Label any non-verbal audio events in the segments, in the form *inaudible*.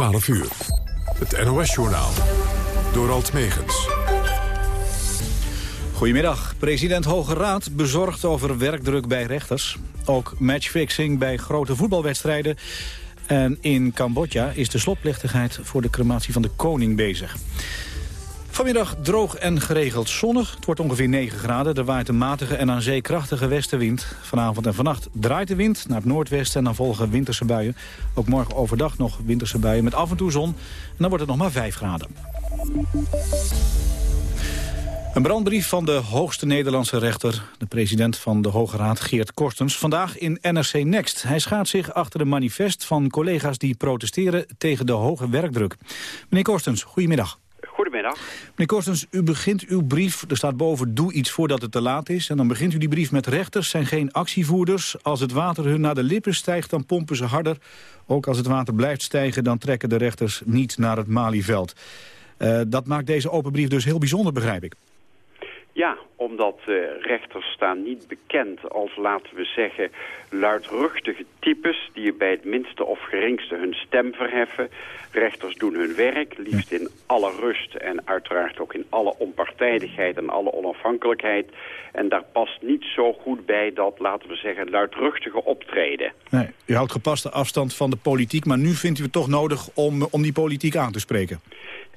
12 uur. Het NOS-journaal. Door Alt Megens. Goedemiddag. President Hoge Raad bezorgd over werkdruk bij rechters. Ook matchfixing bij grote voetbalwedstrijden. En in Cambodja is de slotplechtigheid voor de crematie van de koning bezig. Vanmiddag droog en geregeld zonnig. Het wordt ongeveer 9 graden. Er waait een matige en aan zee krachtige westenwind. Vanavond en vannacht draait de wind naar het noordwesten... en dan volgen winterse buien. Ook morgen overdag nog winterse buien met af en toe zon. En dan wordt het nog maar 5 graden. Een brandbrief van de hoogste Nederlandse rechter, de president van de Hoge Raad Geert Korstens, vandaag in NRC Next. Hij schaadt zich achter een manifest van collega's die protesteren tegen de hoge werkdruk. Meneer Korstens, goedemiddag. Meneer Korstens, u begint uw brief, er staat boven doe iets voordat het te laat is. En dan begint u die brief met rechters zijn geen actievoerders. Als het water hun naar de lippen stijgt, dan pompen ze harder. Ook als het water blijft stijgen, dan trekken de rechters niet naar het Malieveld. Uh, dat maakt deze open brief dus heel bijzonder, begrijp ik. Ja, omdat uh, rechters staan niet bekend als, laten we zeggen, luidruchtige types... die bij het minste of geringste hun stem verheffen. Rechters doen hun werk, liefst in alle rust en uiteraard ook in alle onpartijdigheid en alle onafhankelijkheid. En daar past niet zo goed bij dat, laten we zeggen, luidruchtige optreden. Nee, u houdt gepaste afstand van de politiek, maar nu vindt u het toch nodig om, om die politiek aan te spreken?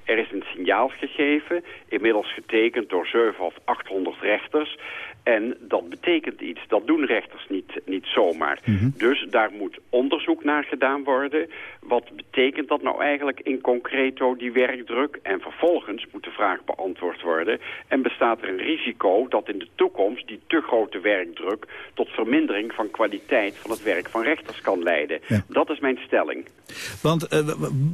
Er is een signaal gegeven, inmiddels getekend door 700 of 800 rechters. En dat betekent iets. Dat doen rechters niet, niet zomaar. Mhm. Dus daar moet onderzoek naar gedaan worden. Wat betekent dat nou eigenlijk in concreto, die werkdruk? En vervolgens moet de vraag beantwoord worden. En bestaat er een risico dat in de toekomst die te grote werkdruk... tot vermindering van kwaliteit van het werk van rechters kan leiden? Dat is mijn stelling. Want uh,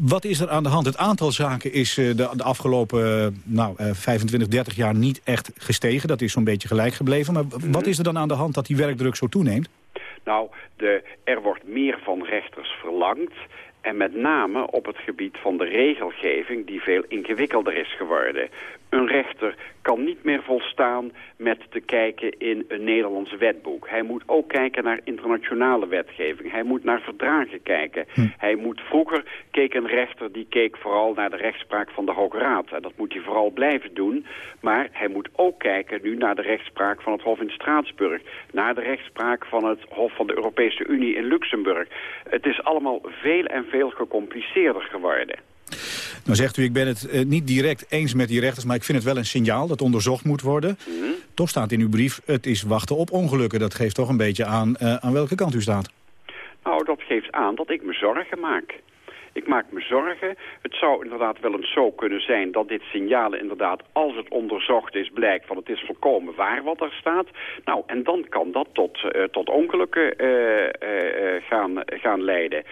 wat is er aan de hand? Het aantal zaken is uh, de, de, afgelopen uh, nou, 25, 30 jaar niet echt gestegen. Dat is zo'n beetje gelijk gebleven. Maar wat is er dan aan de hand dat die werkdruk zo toeneemt? Nou, de, er wordt meer van rechters verlangd. En met name op het gebied van de regelgeving die veel ingewikkelder is geworden. Een rechter kan niet meer volstaan met te kijken in een Nederlands wetboek. Hij moet ook kijken naar internationale wetgeving. Hij moet naar verdragen kijken. Hm. Hij moet vroeger keek een rechter die keek vooral naar de rechtspraak van de Hoge Raad. En dat moet hij vooral blijven doen. Maar hij moet ook kijken nu naar de rechtspraak van het Hof in Straatsburg. Naar de rechtspraak van het Hof van de Europese Unie in Luxemburg. Het is allemaal veel en veel gecompliceerder geworden. Nou zegt u, ik ben het uh, niet direct eens met die rechters... maar ik vind het wel een signaal dat onderzocht moet worden. Mm -hmm. Toch staat in uw brief, het is wachten op ongelukken. Dat geeft toch een beetje aan uh, aan welke kant u staat. Nou, dat geeft aan dat ik me zorgen maak. Ik maak me zorgen. Het zou inderdaad wel eens zo kunnen zijn dat dit signaal inderdaad, als het onderzocht is, blijkt van het is volkomen waar wat er staat. Nou, en dan kan dat tot, uh, tot ongelukken gaan, gaan leiden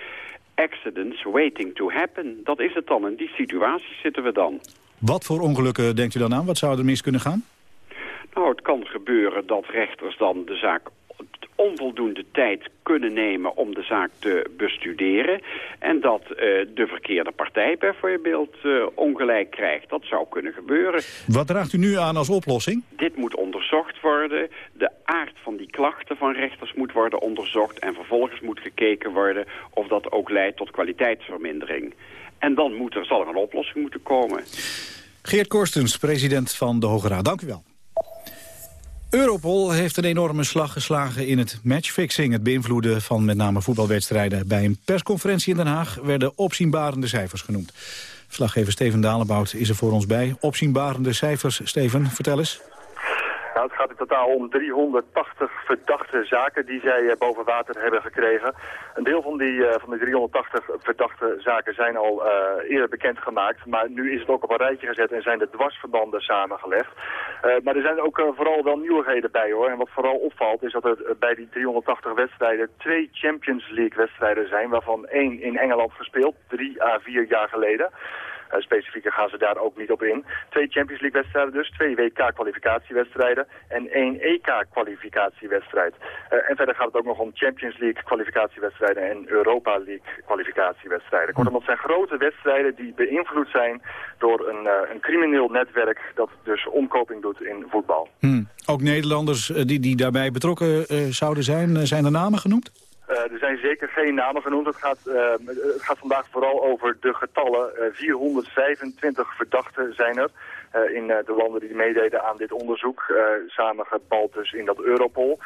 accidents waiting to happen. Dat is het dan. In die situatie zitten we dan. Wat voor ongelukken denkt u dan aan? Wat zou er mis kunnen gaan? Nou, het kan gebeuren dat rechters dan de zaak onvoldoende tijd kunnen nemen om de zaak te bestuderen. En dat uh, de verkeerde partij bijvoorbeeld uh, ongelijk krijgt. Dat zou kunnen gebeuren. Wat draagt u nu aan als oplossing? Dit moet onderzocht worden. De aard van die klachten van rechters moet worden onderzocht. En vervolgens moet gekeken worden of dat ook leidt tot kwaliteitsvermindering. En dan moet er, zal er een oplossing moeten komen. Geert Korstens, president van de Hoge Raad. Dank u wel. Europol heeft een enorme slag geslagen in het matchfixing. Het beïnvloeden van met name voetbalwedstrijden. Bij een persconferentie in Den Haag werden opzienbarende cijfers genoemd. Verslaggever Steven Dalenbout is er voor ons bij. Opzienbarende cijfers, Steven, vertel eens. Nou, het gaat in totaal om 380 verdachte zaken die zij eh, boven water hebben gekregen. Een deel van die, uh, van die 380 verdachte zaken zijn al uh, eerder bekendgemaakt. Maar nu is het ook op een rijtje gezet en zijn de dwarsverbanden samengelegd. Maar er zijn ook vooral wel nieuwigheden bij hoor. En wat vooral opvalt is dat er bij die 380 wedstrijden twee Champions League wedstrijden zijn. Waarvan één in Engeland gespeeld, drie à vier jaar geleden. Uh, specifieker gaan ze daar ook niet op in. Twee Champions League wedstrijden dus, twee WK-kwalificatiewedstrijden en één EK-kwalificatiewedstrijd. Uh, en verder gaat het ook nog om Champions League kwalificatiewedstrijden en Europa League kwalificatiewedstrijden. Kortom, dat zijn grote wedstrijden die beïnvloed zijn door een, uh, een crimineel netwerk dat dus omkoping doet in voetbal. Hmm. Ook Nederlanders die, die daarbij betrokken zouden zijn, zijn er namen genoemd? Er zijn zeker geen namen genoemd. Het gaat, het gaat vandaag vooral over de getallen. 425 verdachten zijn er. Eh, in eh, de landen die meededen aan dit onderzoek. Uh, samengebald dus in dat Europol.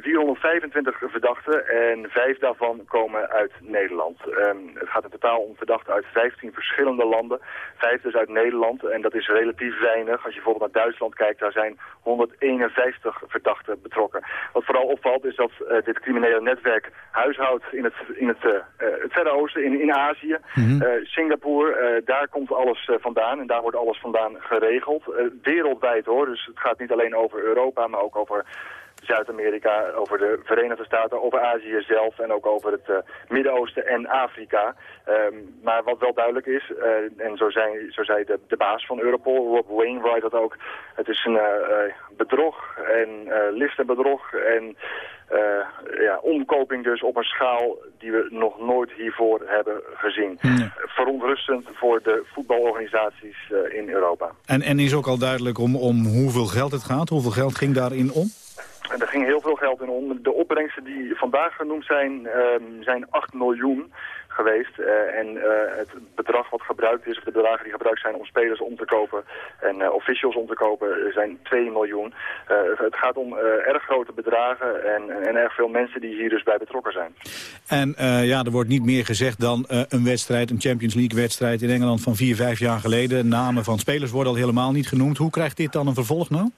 425 ehm, verdachten en vijf daarvan komen uit Nederland. Ehm, het gaat in totaal om verdachten uit 15 verschillende landen. Vijf dus uit Nederland en dat is relatief weinig. Als je bijvoorbeeld naar Duitsland kijkt, daar zijn 151 verdachten betrokken. Wat vooral opvalt is dat dit criminele netwerk huishoudt in het, in het, het Verre Oosten, in, in Azië. Mm Singapore, daar komt alles vandaan en daar wordt alles vandaan geregeld. Uh, wereldwijd hoor, dus het gaat niet alleen over Europa, maar ook over Zuid-Amerika, over de Verenigde Staten, over Azië zelf en ook over het uh, Midden-Oosten en Afrika. Um, maar wat wel duidelijk is, uh, en zo zei, zo zei de, de, baas van Europol, Rob Wainwright dat ook, het is een bedrog en listenbedrog en ja, omkoping dus op een schaal die we nog nooit hiervoor hebben gezien. Ja. Verontrustend voor de voetbalorganisaties in Europa. En, en is ook al duidelijk om, om hoeveel geld het gaat? Hoeveel geld ging daarin om? En er ging heel veel geld in om. De opbrengsten die vandaag genoemd zijn, um, zijn 8 miljoen geweest. Uh, en uh, het bedrag wat gebruikt is, de bedragen die gebruikt zijn om spelers om te kopen en uh, officials om te kopen, zijn 2 miljoen. het gaat om erg grote bedragen en, en erg veel mensen die hier dus bij betrokken zijn. En ja, er wordt niet meer gezegd dan een wedstrijd, een Champions League wedstrijd in Engeland van 4, 5 jaar geleden. Namen van spelers worden al helemaal niet genoemd. Hoe krijgt dit dan een vervolg nou?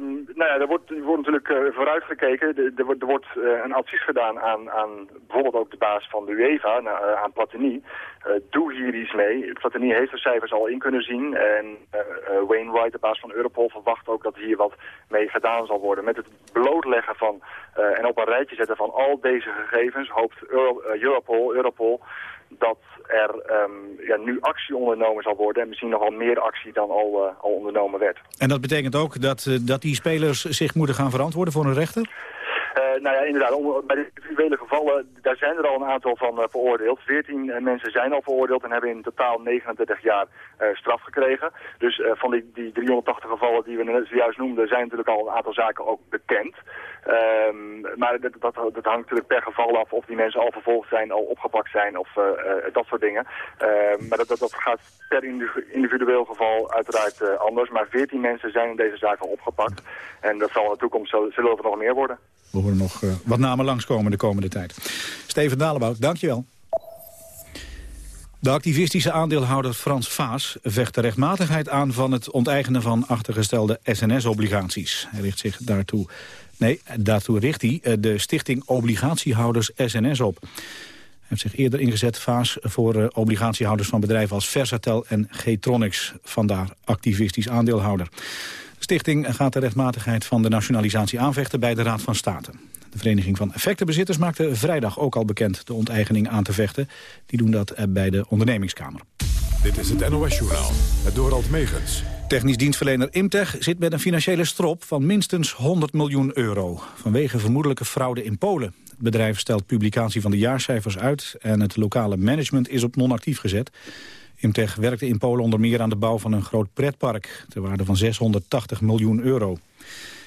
Um, nou ja, er wordt, natuurlijk uh, vooruitgekeken. Er, er, wordt, wordt uh, een advies gedaan aan, aan bijvoorbeeld ook de baas van de UEFA, nou, uh, aan Platini. doe hier iets mee. Platini heeft de cijfers al in kunnen zien. En Wainwright, de baas van Europol, verwacht ook dat hier wat mee gedaan zal worden. Met het blootleggen van en op een rijtje zetten van al deze gegevens hoopt Euro, Europol, Europol dat er um, ja, nu actie ondernomen zal worden... en misschien nogal meer actie dan al, uh, al ondernomen werd. En dat betekent ook dat, uh, dat die spelers zich moeten gaan verantwoorden voor een rechter? Uh, nou ja, inderdaad, bij de individuele gevallen, daar zijn er al een aantal van uh, veroordeeld. 14 uh, mensen zijn al veroordeeld en hebben in totaal 39 jaar straf gekregen. Dus van die, die 380 gevallen die we net zojuist noemden, zijn natuurlijk al een aantal zaken ook bekend. Um, maar dat, dat, dat, hangt natuurlijk per geval af of die mensen al vervolgd zijn, al opgepakt zijn of dat soort dingen. Uh, maar dat, dat, gaat per individueel geval uiteraard anders. Maar 14 mensen zijn in deze zaak al opgepakt. En dat zal in de toekomst zullen er nog meer worden. We horen nog uh, wat namen langskomen de komende tijd. Steven Dalebout, dankjewel. De activistische aandeelhouder Frans Vaas vecht de rechtmatigheid aan van het onteigenen van achtergestelde SNS-obligaties. Hij richt zich daartoe, nee, daartoe richt hij eh, de stichting Obligatiehouders SNS op. Hij heeft zich eerder ingezet, Vaas, voor uh, obligatiehouders van bedrijven als Versatel en Getronics, vandaar activistisch aandeelhouder stichting gaat de rechtmatigheid van de nationalisatie aanvechten bij de Raad van State. De Vereniging van Effectenbezitters maakte vrijdag ook al bekend de onteigening aan te vechten. Die doen dat bij de ondernemingskamer. Dit is het NOS-journaal, het Dorald Megens. Technisch dienstverlener Imtech zit met een financiële strop van minstens 100 miljoen euro. Vanwege vermoedelijke fraude in Polen. Het bedrijf stelt publicatie van de jaarcijfers uit... en het lokale management is op non-actief gezet. Imtech werkte in Polen onder meer aan de bouw van een groot pretpark... ter waarde van 680 miljoen euro.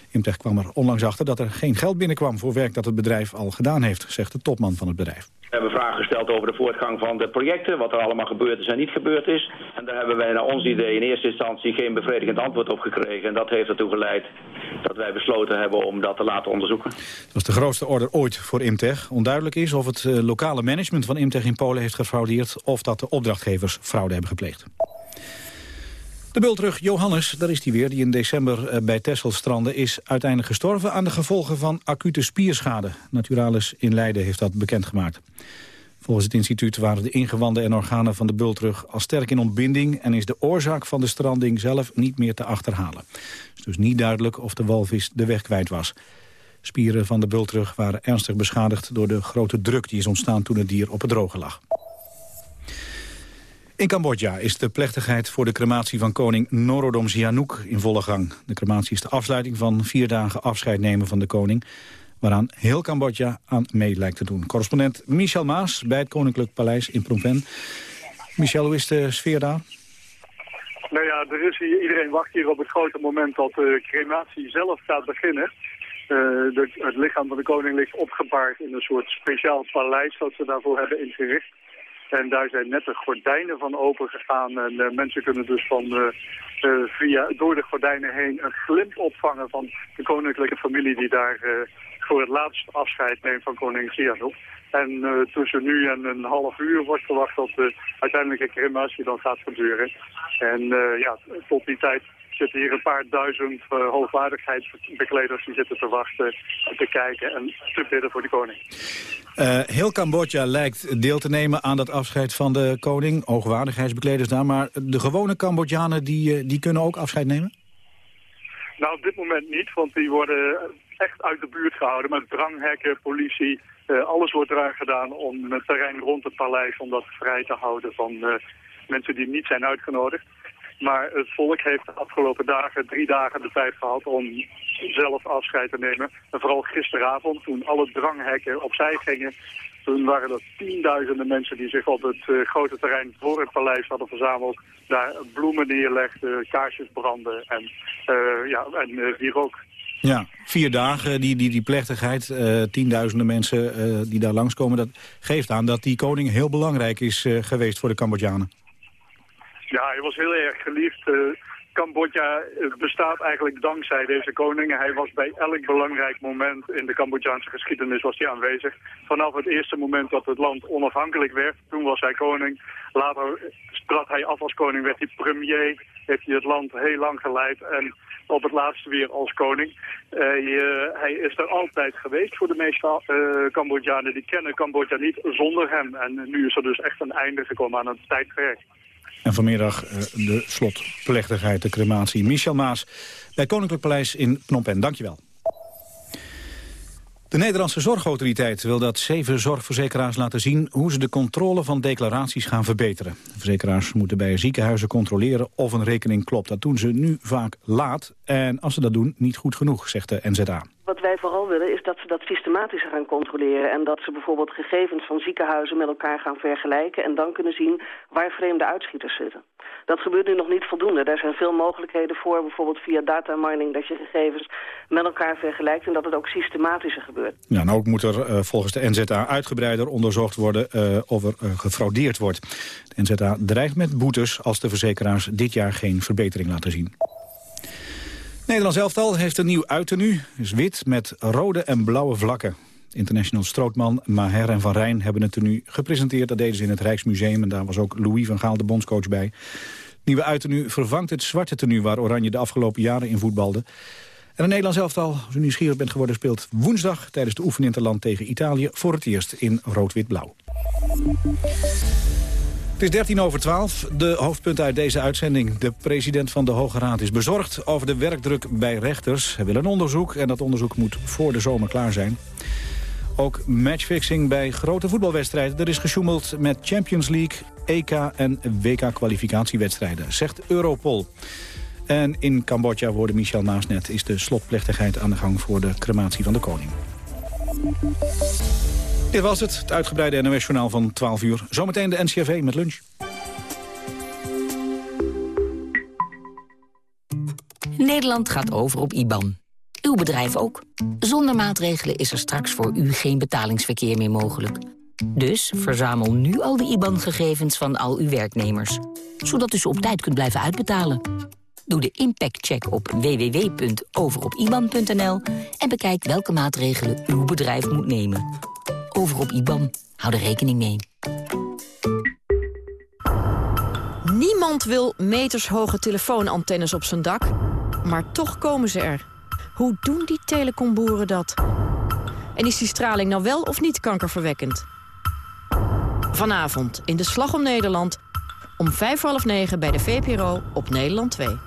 Imtech kwam er onlangs achter dat er geen geld binnenkwam... voor werk dat het bedrijf al gedaan heeft, zegt de topman van het bedrijf. We hebben vragen gesteld over de voortgang van de projecten, wat er allemaal gebeurd is en niet gebeurd is. En daar hebben wij naar ons idee in eerste instantie geen bevredigend antwoord op gekregen. En dat heeft ertoe geleid dat wij besloten hebben om dat te laten onderzoeken. Dat was de grootste order ooit voor Imtech. Onduidelijk is of het eh, lokale management van Imtech in Polen heeft gefraudeerd... of dat de opdrachtgevers fraude hebben gepleegd. De bultrug Johannes, daar is hij weer, die in december eh, bij Texel strandde... is uiteindelijk gestorven aan de gevolgen van acute spierschade. Naturalis in Leiden heeft dat bekendgemaakt. Volgens het instituut waren de ingewanden en organen van de bultrug al sterk in ontbinding... en is de oorzaak van de stranding zelf niet meer te achterhalen. Het is dus niet duidelijk of de walvis de weg kwijt was. Spieren van de bultrug waren ernstig beschadigd door de grote druk die is ontstaan toen het dier op het droge lag. In Cambodja is de plechtigheid voor de crematie van koning Norodom Sihanouk in volle gang. De crematie is de afsluiting van vier dagen afscheid nemen van de koning... waaraan heel Cambodja aan mee lijkt te doen. Correspondent Michel Maas bij het Koninklijk Paleis in Phnom Penh. Michel, hoe is de sfeer daar? Nou ja, er is hier, iedereen wacht hier op het grote moment dat de crematie zelf gaat beginnen. de, het lichaam van de koning ligt opgebaard in een soort speciaal paleis dat ze daarvoor hebben ingericht. En daar zijn net de gordijnen van open gegaan. En uh, mensen kunnen dus van, uh, uh, via, door de gordijnen heen een glimp opvangen van de koninklijke familie die daar voor het laatst afscheid neemt van koning Sihanouk. En tussen nu en een half uur wordt verwacht dat de uiteindelijke crematie dan gaat gebeuren. En ja, tot die tijd zitten hier een paar duizend uh, hoogwaardigheidsbekleders die zitten te wachten, te kijken en te bidden voor de koning. Uh, heel Cambodja lijkt deel te nemen aan dat afscheid van de koning, hoogwaardigheidsbekleders daar, maar de gewone Cambodjanen die, uh, die kunnen ook afscheid nemen? Nou, op dit moment niet, want die worden echt uit de buurt gehouden met dranghekken, politie. alles wordt eraan gedaan om het terrein rond het paleis om dat vrij te houden van mensen die niet zijn uitgenodigd. Maar het volk heeft de afgelopen dagen, drie dagen de tijd gehad om zelf afscheid te nemen. En vooral gisteravond, toen alle dranghekken opzij gingen, toen waren er tienduizenden mensen die zich op het uh, grote terrein voor het paleis hadden verzameld. Daar bloemen neerlegden, kaarsjes branden en, uh, ja, en uh, die rook. Ja, vier dagen, die, die, die plechtigheid, tienduizenden mensen die daar langskomen... dat geeft aan dat die koning heel belangrijk is geweest voor de Cambodjanen. Ja, hij was heel erg geliefd. Uh, Cambodja bestaat eigenlijk dankzij deze koning. Hij was bij elk belangrijk moment in de Cambodjaanse geschiedenis was hij aanwezig. Vanaf het eerste moment dat het land onafhankelijk werd, toen was hij koning. Later trad hij af als koning, werd hij premier, heeft hij het land heel lang geleid en op het laatste weer als koning. Uh, hij is er altijd geweest voor de meeste uh, Cambodjanen. Die kennen Cambodja niet zonder hem. En nu is er dus echt een einde gekomen aan het tijdperk. En vanmiddag uh, de slotplechtigheid, de crematie. Michel Maas bij Koninklijk Paleis in Phnom Penh. Dankjewel. De Nederlandse Zorgautoriteit wil dat zeven zorgverzekeraars laten zien hoe ze de controle van declaraties gaan verbeteren. Verzekeraars moeten bij ziekenhuizen controleren of een rekening klopt. Dat doen ze nu vaak laat en als ze dat doen niet goed genoeg, zegt de NZA. Wat wij vooral willen is dat ze dat systematischer gaan controleren. En dat ze bijvoorbeeld gegevens van ziekenhuizen met elkaar gaan vergelijken... en dan kunnen zien waar vreemde uitschieters zitten. Dat gebeurt nu nog niet voldoende. Daar zijn veel mogelijkheden voor, bijvoorbeeld via data mining... dat je gegevens met elkaar vergelijkt en dat het ook systematischer gebeurt. Ja, en ook moet er uh, volgens de NZA uitgebreider onderzocht worden uh, of er uh, gefraudeerd wordt. De NZA dreigt met boetes als de verzekeraars dit jaar geen verbetering laten zien. Nederlands elftal heeft een nieuw uiternu. is wit met rode en blauwe vlakken. International strootman Maher en Van Rijn hebben het tenue gepresenteerd. Dat deden ze in het Rijksmuseum en daar was ook Louis van Gaal, de bondscoach, bij. nieuwe uiternu vervangt het zwarte tenue waar Oranje de afgelopen jaren in voetbalde. En het Nederlands elftal, als u nieuwsgierig bent geworden, speelt woensdag tijdens de oefeninterland tegen Italië voor het eerst in rood-wit-blauw. Het is 13 over 12. De hoofdpunten uit deze uitzending. De president van de Hoge Raad is bezorgd over de werkdruk bij rechters. Hij wil een onderzoek en dat onderzoek moet voor de zomer klaar zijn. Ook matchfixing bij grote voetbalwedstrijden. Er is gesjoemeld met Champions League, EK en WK-kwalificatiewedstrijden, zegt Europol. En in Cambodja, hoorde Michel Maasnet, is de slotplechtigheid aan de gang voor de crematie van de koning. Dit was het, het uitgebreide NOS-journaal van 12 uur. Zometeen de NCRV met lunch. Nederland gaat over op IBAN. Uw bedrijf ook. Zonder maatregelen is er straks voor u geen betalingsverkeer meer mogelijk. Dus verzamel nu al de IBAN-gegevens van al uw werknemers. Zodat u ze op tijd kunt blijven uitbetalen. Doe de impactcheck op www.overopiban.nl en bekijk welke maatregelen uw bedrijf moet nemen. Over op IBAN. Hou er rekening mee. Niemand wil metershoge telefoonantennes op zijn dak, maar toch komen ze er. Hoe doen die telecomboeren dat? En is die straling nou wel of niet kankerverwekkend? Vanavond in de Slag om Nederland om vijf half negen bij de VPRO op Nederland 2.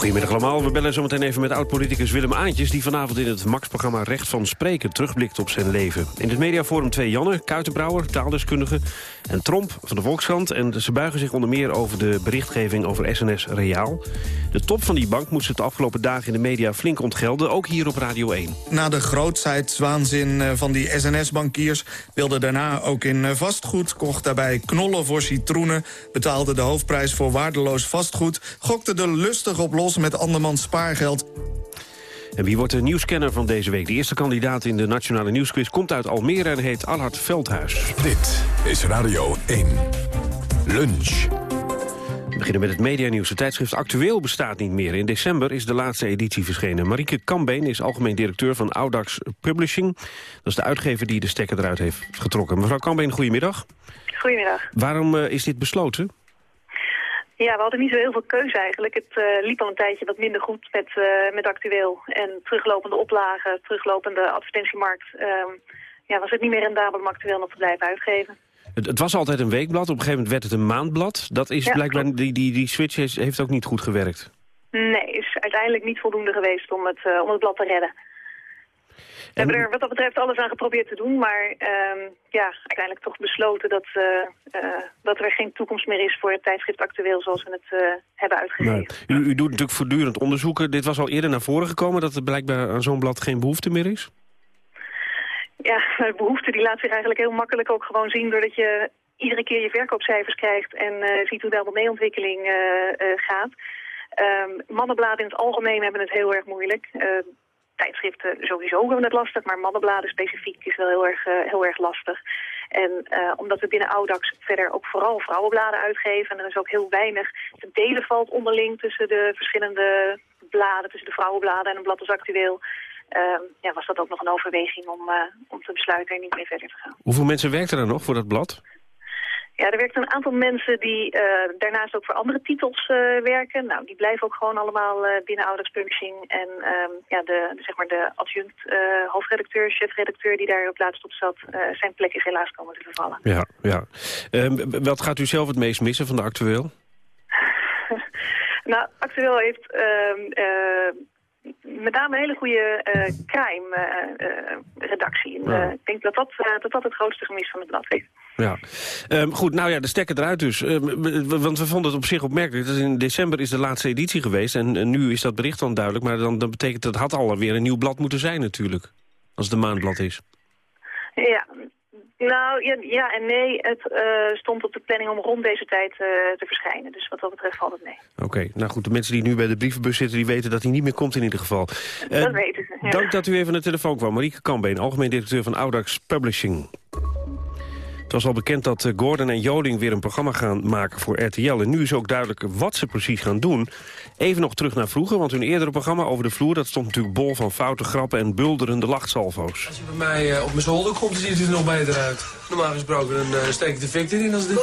Goedemiddag allemaal. We bellen zometeen even met oud-politicus Willem Aantjes... die vanavond in het Max-programma Recht van Spreken terugblikt op zijn leven. In het mediaforum twee Janne, Kuitenbrouwer, taaldeskundige... en Tromp van de Volkskrant. En ze buigen zich onder meer over de berichtgeving over SNS Reaal. De top van die bank moest het de afgelopen dagen in de media flink ontgelden. Ook hier op Radio 1. Na de grootheidswaanzin eh, van die SNS-bankiers... wilde daarna ook in eh, vastgoed, kocht daarbij knollen voor citroenen... betaalde de hoofdprijs voor waardeloos vastgoed... gokte er lustig op los met andermans spaargeld. En wie wordt de nieuwscanner van deze week? De eerste kandidaat in de Nationale Nieuwsquiz komt uit Almere en heet Allard Veldhuis. Dit is Radio 1. Lunch. We beginnen met het medianieuws. Het tijdschrift Actueel bestaat niet meer. In december is de laatste editie verschenen. Marieke Kambeen is algemeen directeur van Audax Publishing. Dat is de uitgever die de stekker eruit heeft getrokken. Mevrouw Kambeen, goedemiddag. Goedemiddag. Waarom uh, is dit besloten? Ja, we hadden niet zo heel veel keuze eigenlijk. Het uh, liep al een tijdje wat minder goed met, uh, met actueel. En teruglopende oplagen, teruglopende advertentiemarkt. Uh, ja, was het niet meer rendabel om actueel nog te blijven uitgeven. Het, het, was altijd een weekblad, op een gegeven moment werd het een maandblad. Dat is Ja, blijkbaar, die, die, die switch heeft, heeft ook niet goed gewerkt. Nee, is uiteindelijk niet voldoende geweest om het, uh, om het blad te redden. We hebben er wat dat betreft alles aan geprobeerd te doen, maar ehm, ja, uiteindelijk toch besloten dat, uh, uh, dat er geen toekomst meer is voor het tijdschrift actueel zoals we het uh, hebben uitgegeven. Nee. U, u doet natuurlijk voortdurend onderzoeken. Dit was al eerder naar voren gekomen dat er blijkbaar aan zo'n blad geen behoefte meer is? Ja, de behoefte die laat zich eigenlijk heel makkelijk ook gewoon zien doordat je iedere keer je verkoopcijfers krijgt en ziet hoe de abonneeontwikkeling gaat. Um, mannenbladen in het algemeen hebben het heel erg moeilijk tijdschriften sowieso hebben het lastig, maar mannenbladen specifiek is wel heel erg, uh, heel erg lastig. En uh, omdat we binnen Audax verder ook vooral vrouwenbladen uitgeven... en er is ook heel weinig te delen valt onderling tussen de verschillende bladen... tussen de vrouwenbladen en een blad als actueel... Uh, ja, was dat ook nog een overweging om, uh, om te besluiten er niet mee verder te gaan. Hoeveel mensen werken er nog voor dat blad? Ja, er werkt een aantal mensen die uh, daarnaast ook voor andere titels uh, werken. Nou, die blijven ook gewoon allemaal uh, binnen Audax Publishing. En um, ja, de, de, zeg maar de adjunct hoofdredacteur, chefredacteur die daar op laatst op zat... zijn plek is helaas komen te vervallen. Ja, ja. Um, wat gaat u zelf het meest missen van de actueel? *laughs* nou, actueel heeft... Um, met name een hele goede uh, crime-redactie. Uh, ja. ik denk dat dat, dat dat het grootste gemis van het blad is. Ja, um, goed, nou ja, de stekker eruit dus. Um, want we vonden het op zich opmerkelijk. Dus in december is de laatste editie geweest en, en nu is dat bericht dan duidelijk. Maar dan, dan betekent dat het had alweer een nieuw blad moeten zijn natuurlijk. Als het een maandblad is. Ja, nou, ja, ja, en nee, het uh, stond op de planning om rond deze tijd uh, te verschijnen. Dus wat dat betreft valt het mee. Oké, okay, nou goed, de mensen die nu bij de brievenbus zitten... die weten dat hij niet meer komt in ieder geval. Uh, dat weten ze, ja. Dank dat u even aan de telefoon kwam. Marieke Kambeen, algemeen directeur van Audax Publishing. Het was al bekend dat Gordon en Joling weer een programma gaan maken voor RTL. En nu is ook duidelijk wat ze precies gaan doen. Even nog terug naar vroeger, want hun eerdere programma over de vloer... dat stond natuurlijk bol van foute grappen en bulderende lachtsalvo's. Als je bij mij uh, op mijn zolder komt, ziet het er nog beter uit. Normaal gesproken dan uh, steek ik de fik als dit...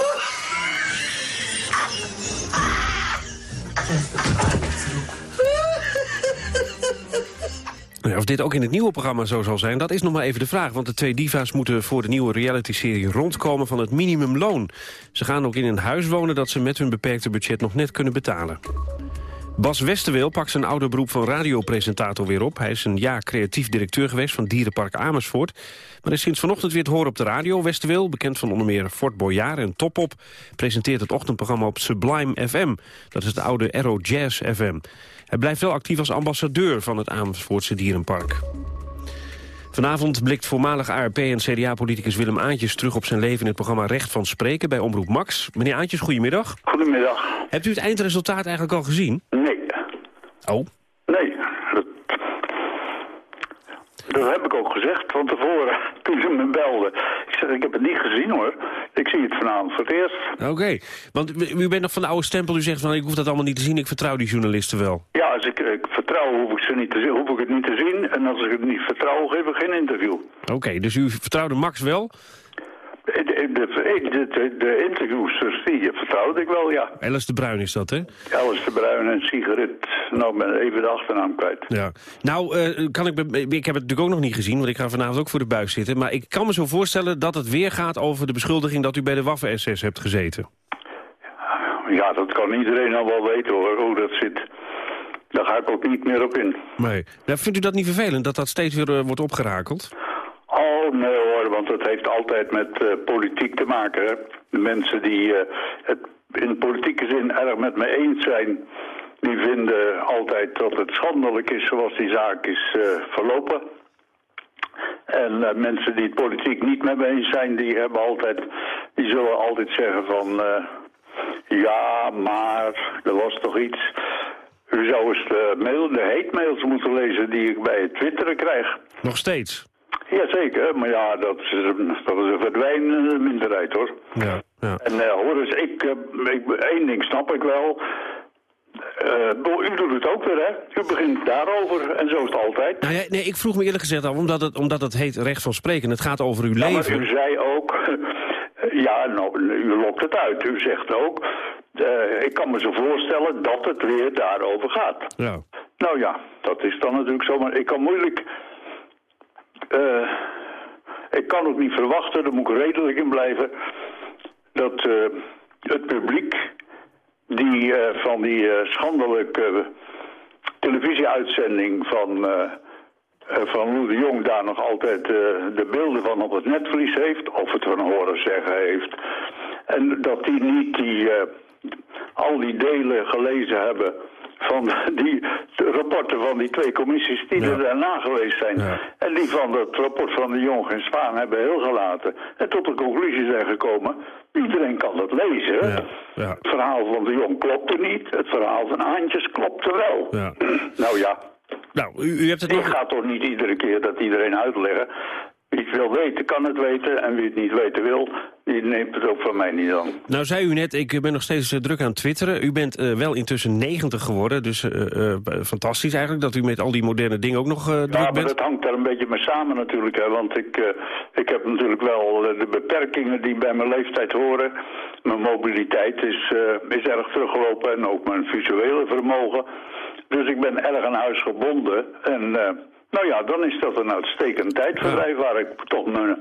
of dit ook in het nieuwe programma zo zal zijn, dat is nog maar even de vraag. Want de twee diva's moeten voor de nieuwe reality-serie rondkomen van het minimumloon. Ze gaan ook in een huis wonen dat ze met hun beperkte budget nog net kunnen betalen. Bas Westerweel pakt zijn oude beroep van radiopresentator weer op. Hij is een jaar creatief directeur geweest van Dierenpark Amersfoort. Maar is sinds vanochtend weer te horen op de radio. Westerweel, bekend van onder meer Fort Boyard en Topop... presenteert het ochtendprogramma op Sublime FM. Dat is het oude Aero Jazz FM. Hij blijft wel actief als ambassadeur van het Amersfoortse Dierenpark. Vanavond blikt voormalig ARP en CDA-politicus Willem Aantjes terug op zijn leven in het programma Recht van Spreken bij Omroep Max. Meneer Aantjes, goedemiddag. Goedemiddag. Hebt u het eindresultaat eigenlijk al gezien? Nee. Oh? Nee. Dat, dat heb ik ook gezegd van tevoren *laughs* toen ze me belden. Ik zeg, ik heb het niet gezien hoor. Ik zie het vanavond voor het eerst. Oké, okay. want u bent nog van de oude stempel. U zegt van ik hoef dat allemaal niet te zien. Ik vertrouw die journalisten wel. Ja, als ik, ik vertrouw hoef ik, ze niet te, hoef ik het niet te zien. En als ik het niet vertrouw geef ik geen interview. Oké, okay, dus u vertrouwde Max wel? De, de, de, de interviewsters die vertrouwde ik wel, ja. Alice de Bruin is dat, hè? Alice de Bruin en Sigaret. Nou, ben even de achternaam kwijt. Ja. Nou, uh, kan ik, ik heb het natuurlijk ook nog niet gezien, want ik ga vanavond ook voor de buis zitten. Maar ik kan me zo voorstellen dat het weer gaat over de beschuldiging dat u bij de Waffen-SS hebt gezeten. Ja, dat kan iedereen al wel weten hoor, hoe dat zit. Daar ga ik ook niet meer op in. Nee. Nou, vindt u dat niet vervelend, dat dat steeds weer eh, wordt opgerakeld? Oh, nee want het heeft altijd met eh, politiek te maken. De mensen die eh, het in politieke zin erg met me eens zijn... die vinden altijd dat het schandelijk is zoals die zaak is eh, verlopen. En mensen die het politiek niet met me eens zijn... die, hebben altijd, die zullen altijd zeggen van... ja, maar er was toch iets... U zou eens de, mail, de hate-mails moeten lezen die ik bij het twitteren krijg. Nog steeds? Jazeker, maar ja, dat is, een- dat is een verdwijnende minderheid hoor. Ja. ja. En eh, hoor eens, ik, eh, ik, één ding snap ik wel. Eh, u doet het ook weer, hè? U begint daarover en zo is het altijd. Nou ja, nee, ik vroeg me eerlijk gezegd af, omdat het, omdat het heet recht van spreken. Het gaat over uw Ja, maar leven. u zei ook, *laughs* ja, nou, u lokt het uit. U zegt ook, ik kan me zo voorstellen dat het weer daarover gaat. Ja. Nou ja, dat is dan natuurlijk zo, maar ik kan moeilijk... eh, ik kan ook niet verwachten, daar moet ik redelijk in blijven... dat eh, het publiek die eh, van die schandelijke televisieuitzending van... van Lou de Jong daar nog altijd de beelden van op het netvlies heeft, of het van horen zeggen heeft. En dat die niet die, al die delen gelezen hebben van die rapporten van die twee commissies die er daarna geweest zijn. En die van het rapport van de Jong en Spaan hebben heel gelaten. En tot de conclusie zijn gekomen, iedereen kan dat lezen. Het verhaal van de Jong klopte niet, het verhaal van Aantjes klopte wel. nou ja, Nou, u, u hebt het ik nog... ga toch niet iedere keer dat iedereen uitleggen. Wie het wil weten, kan het weten. En wie het niet weten wil, die neemt het ook van mij niet aan. Nou zei u net, ik ben nog steeds eh, druk aan het twitteren. U bent eh, wel intussen 90 geworden, dus eh, fantastisch eigenlijk... dat u met al die moderne dingen ook nog druk Ja, maar bent. dat hangt daar een beetje mee samen natuurlijk. Hè, want ik, ik heb natuurlijk wel de beperkingen die bij mijn leeftijd horen. Mijn mobiliteit is, is erg teruggelopen en ook mijn visuele vermogen. Dus ik ben erg aan huis gebonden. En nou ja, dan is dat een uitstekend tijdverdrijf waar ik toch mijn,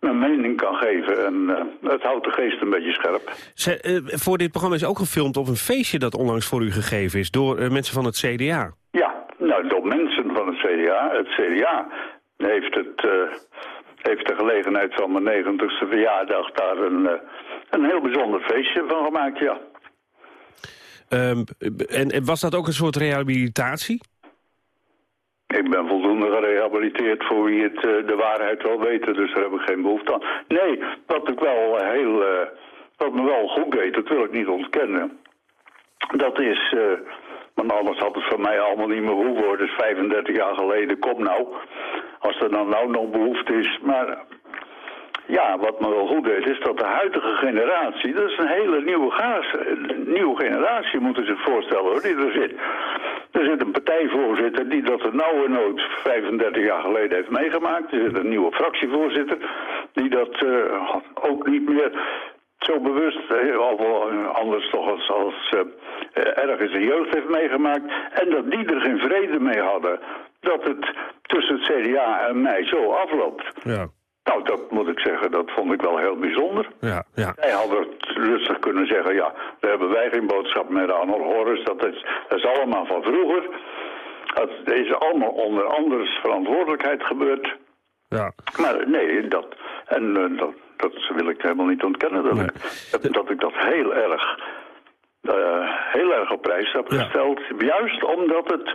mijn mening kan geven. En eh, het houdt de geest een beetje scherp. Ze- eh, voor dit programma is ook gefilmd op een feestje dat onlangs voor u gegeven is... door eh, mensen van het CDA. Ja, nou, door mensen van het CDA. Het CDA heeft, het, heeft de gelegenheid van mijn negentigste verjaardag daar een, een heel bijzonder feestje van gemaakt, ja. Ehm, en, en was dat ook een soort rehabilitatie? Ik ben voldoende gerehabiliteerd voor wie het eh, de waarheid wil weten, dus daar heb ik geen behoefte aan. Nee, wat ik wel eh, heel, eh, wat me wel goed deed, dat wil ik niet ontkennen. Dat is, eh, want anders had het voor mij allemaal niet meer hoeven worden, dus 35 jaar geleden, kom nou. Als er dan nou nog behoefte is, maar ja, wat me wel goed deed, is dat de huidige generatie, dat is een hele nieuwe, gaas, een nieuwe generatie, moeten ze zich voorstellen hoor, die er zit. Er zit een partijvoorzitter die dat nou en nooit 35 jaar geleden heeft meegemaakt. Er zit een nieuwe fractievoorzitter die dat eh, ook niet meer zo bewust, eh, of wel anders toch als, als eh, erg in zijn jeugd heeft meegemaakt. En dat die er geen vrede mee hadden dat het tussen het CDA en mij zo afloopt. Ja. Nou, dat moet ik zeggen, dat vond ik wel heel bijzonder. Ja, ja. Zij hadden rustig kunnen zeggen, ja, daar hebben wij geen boodschap meer aan. Horus, dat is, dat is allemaal van vroeger. Het is allemaal onder anders verantwoordelijkheid gebeurd. Ja. Maar nee, dat, en eh, dat, dat wil ik helemaal niet ontkennen. Dat, ik, dat ik dat heel erg, heel erg op prijs heb gesteld. Juist omdat het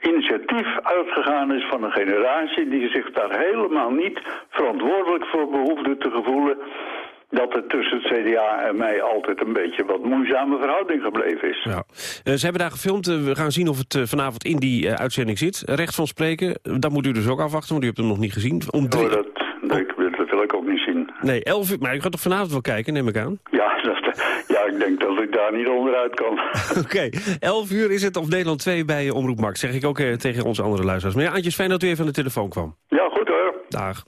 initiatief uitgegaan is van een generatie die zich daar helemaal niet verantwoordelijk voor behoefde te gevoelen dat het tussen het CDA en mij altijd een beetje wat moeizame verhouding gebleven is. Ja. Eh, ze hebben daar gefilmd. Eh, we gaan zien of het eh, vanavond in die eh, uitzending zit. Recht van spreken, eh, dat moet u dus ook afwachten, want u hebt hem nog niet gezien. Om drie... Oh, dat, dat wil ik ook niet zien. Nee, 11 uur. Maar u gaat toch vanavond wel kijken, neem ik aan? Ja, dat, ja, ik denk dat ik daar niet onderuit kan. *laughs* Oké, 11 uur is het op Nederland 2 bij Omroep Max. Zeg ik ook eh, tegen onze andere luisteraars. Maar ja, Antjes, fijn dat u even aan de telefoon kwam. Ja, goed hoor. Dag.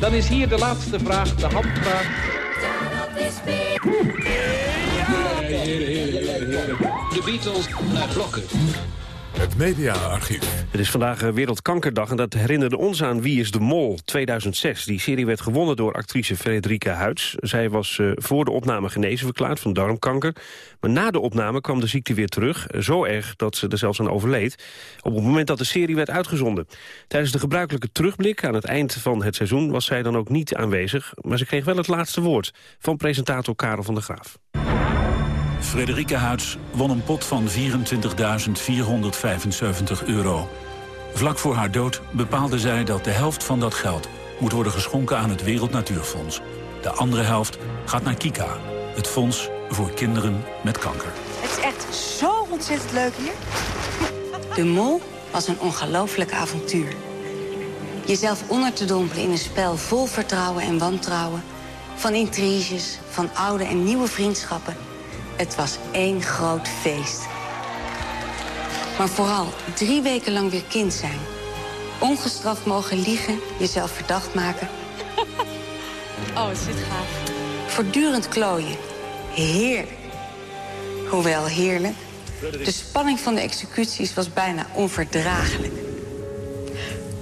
Dan is hier de laatste vraag, de handvraag. De Beatles naar blokken. Het mediaarchief. Het is vandaag eh, Wereldkankerdag en dat herinnerde ons aan Wie is de Mol 2006. Die serie werd gewonnen door actrice Frederike Huids. Zij was uh, voor de opname genezen verklaard van darmkanker. Maar na de opname kwam de ziekte weer terug. Zo erg dat ze er zelfs aan overleed. Op het moment dat de serie werd uitgezonden. Tijdens de gebruikelijke terugblik aan het eind van het seizoen... was zij dan ook niet aanwezig. Maar ze kreeg wel het laatste woord van presentator Karel van der Graaf. Frederike Huids won een pot van 24.475 euro. Vlak voor haar dood bepaalde zij dat de helft van dat geld... moet worden geschonken aan het Wereld Natuurfonds. De andere helft gaat naar Kika, het fonds voor kinderen met kanker. Het is echt zo ontzettend leuk hier. De Mol was een ongelooflijk avontuur. Jezelf onder te dompelen in een spel vol vertrouwen en wantrouwen... van intriges, van oude en nieuwe vriendschappen... Het was één groot feest. Maar vooral drie weken lang weer kind zijn. Ongestraft mogen liegen, jezelf verdacht maken. *laughs* Oh, het zit gaaf. Voortdurend klooien. Heerlijk. Hoewel heerlijk. De spanning van de executies was bijna onverdraaglijk.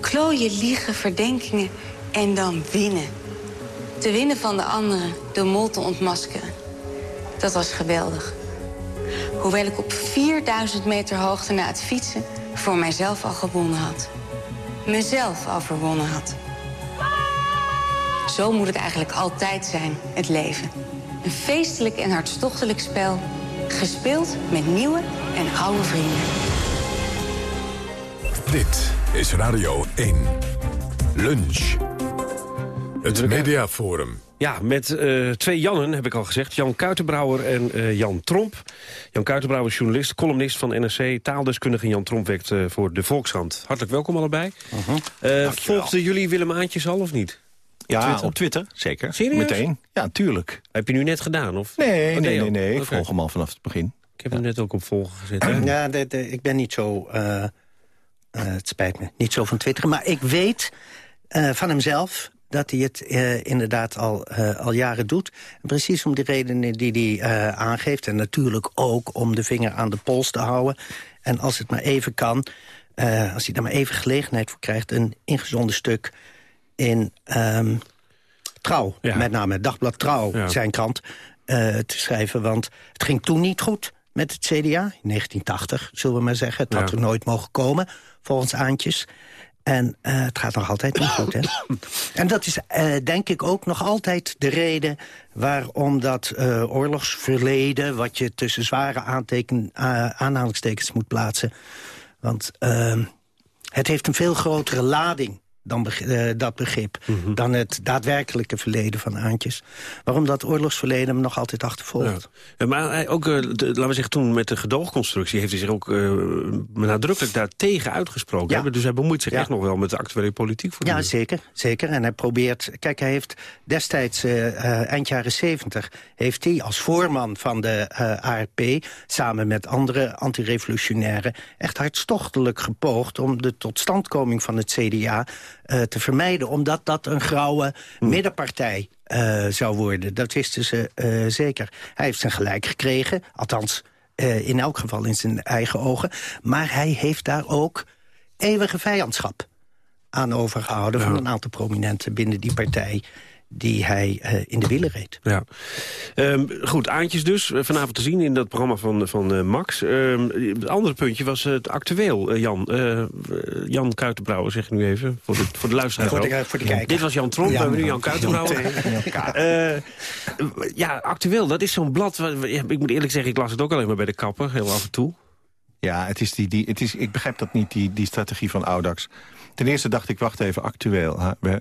Klooien, liegen, verdenkingen en dan winnen. Te winnen van de anderen, de mol te ontmaskeren. Dat was geweldig. Hoewel ik op 4000 meter hoogte na het fietsen voor mijzelf al gewonnen had. Mezelf al verwonnen had. Zo moet het eigenlijk altijd zijn, het leven. Een feestelijk en hartstochtelijk spel. Gespeeld met nieuwe en oude vrienden. Dit is Radio 1. Lunch. Het Mediaforum. Ja, met uh, twee Jannen, heb ik al gezegd. Jan Kuitenbrouwer en uh, Jan Tromp. Jan Kuitenbrouwer is journalist, columnist van NRC... taaldeskundige Jan Tromp werkt uh, voor de Volkskrant. Hartelijk welkom allebei. -huh. volgden jullie Willem Aantjes al of niet? Ja, Twitter? op Twitter, zeker. Serieus? Meteen, ja, tuurlijk. Heb je nu net gedaan? Of? Nee, nee, nee, nee, nee. ik volg hem al vanaf het begin. Ik heb hem net ook op volgen gezet. Hè? Ja, de, de, ik ben niet zo... het spijt me, niet zo van Twitter. Maar ik weet van hemzelf dat hij het uh, inderdaad al, uh, al jaren doet. precies om die redenen die hij uh, aangeeft. En natuurlijk ook om de vinger aan de pols te houden. En als het maar even kan, als hij daar maar even gelegenheid voor krijgt... een ingezonden stuk in um, Trouw, ja. met name het Dagblad Trouw, ja. zijn krant, te schrijven. Want het ging toen niet goed met het CDA, in 1980, zullen we maar zeggen. Het had er nooit mogen komen, volgens Aantjes... En uh, het gaat nog altijd niet goed, hè? *coughs* En dat is uh, denk ik ook nog altijd de reden... waarom dat uh, oorlogsverleden... wat je tussen zware aanteken, aanhalingstekens moet plaatsen... want ehm, het heeft een veel grotere lading dan uh, dat begrip... Mm -hmm. dan het daadwerkelijke verleden van Aantjes. Waarom dat oorlogsverleden hem nog altijd achtervolgt. Ja. Maar ook, uh, de, laten we zeggen, toen met de gedoogconstructie... heeft hij zich ook uh, nadrukkelijk daartegen uitgesproken. Ja. Dus hij bemoeit zich ja. echt nog wel met de actuele politiek. Voor ja, zeker, zeker. En hij probeert... Kijk, hij heeft destijds, eind jaren zeventig... heeft hij als voorman van de ARP... samen met andere antirevolutionairen... echt hartstochtelijk gepoogd om de totstandkoming van het CDA... Uh, te vermijden. Omdat dat een grauwe hmm. middenpartij uh, zou worden. Dat wisten ze uh, zeker. Hij heeft zijn gelijk gekregen. Althans, in elk geval in zijn eigen ogen. Maar hij heeft daar ook eeuwige vijandschap aan overgehouden... Ja. van een aantal prominenten binnen die partij die hij uh, in de wielen reed. Ja. Um, goed, Aantjes dus, vanavond te zien in dat programma van, van uh, Max. Um, het andere puntje was het actueel, uh, Jan. Jan Kuitenbrouwer, zeg ik nu even, voor de, voor de luisteraar. Voor de, voor de kijker. Dit was Jan Tromp, we hebben nu Jan Kuitenbrouwer. *laughs* ja, actueel, dat is zo'n blad. Ik moet eerlijk zeggen, ik las het ook alleen maar bij de kapper, heel af en toe. Ja, het is die, die, het is, ik begrijp dat niet, die, die strategie van Audax. Ten eerste dacht ik, wacht even, actueel. actueel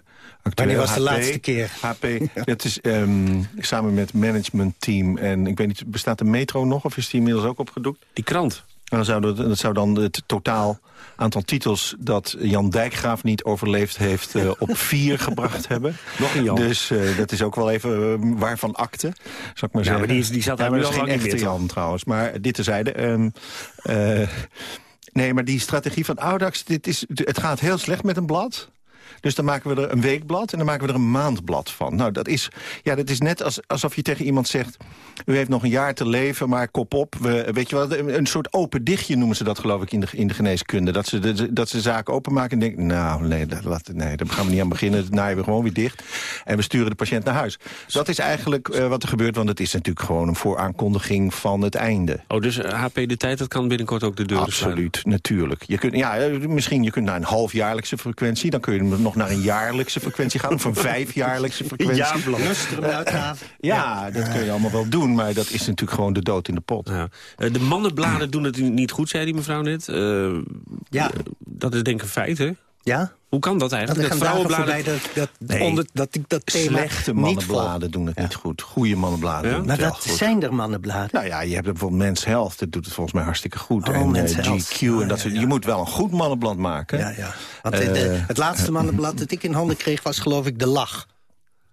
Wanneer was HP, de laatste keer? HP, het is um, samen met managementteam. En ik weet niet, bestaat de metro nog of is die inmiddels ook opgedoekt? Die krant. En dan zou dat, dat zou dan het totaal aantal titels dat Jan Dijkgraaf niet overleefd heeft... Uh, op *laughs* vier gebracht hebben. Nog een Jan. Dus uh, dat is ook wel even uh, waarvan akte, zou ik maar ja, zeggen. maar die, die zat daar ja, al geen echte Jan trouwens. Maar dit terzijde... Um, Nee, maar die strategie van Audax, dit is, het gaat heel slecht met een blad. Dus dan maken we er een weekblad en dan maken we er een maandblad van. Nou, dat is, ja, dat is net als, alsof je tegen iemand zegt... u heeft nog een jaar te leven, maar kop op. We, weet je wel, een soort open dichtje noemen ze dat geloof ik in de, in de geneeskunde. Dat ze, de, dat ze zaken openmaken en denken... nou, nee, dat, nee, daar gaan we niet aan beginnen. Dat naaien we gewoon weer dicht. En we sturen de patiënt naar huis. Dat is eigenlijk eh, wat er gebeurt, want het is natuurlijk gewoon een vooraankondiging van het einde. Oh, dus HP de tijd, dat kan binnenkort ook de deur Absoluut, natuurlijk. Je kunt, ja, eh, misschien je kunt naar een halfjaarlijkse frequentie. Dan kun je nog naar een jaarlijkse frequentie gaan. Of een vijfjaarlijkse *laughs* frequentie. Ja, *laughs* ja, dat kun je allemaal wel doen. Maar dat is natuurlijk gewoon de dood in de pot. Ja. Eh, de mannenbladen doen het niet goed, zei die mevrouw net. Uh, ja. Dat is denk ik een feit, hè? Ja? Hoe kan dat eigenlijk? Dat, vrouwenbladen... dat, dat, nee, onder, dat ik dat Slechte mannenbladen doen het niet goed. Goede mannenbladen doen Maar dat zijn er mannenbladen? Nou ja, je hebt bijvoorbeeld Men's Health. Dat doet het volgens mij hartstikke goed. Oh, en uh, GQ. en dat soort, Je moet wel een goed mannenblad maken. Ja, ja. Want uh, het laatste mannenblad dat ik in handen kreeg... was geloof ik De Lach.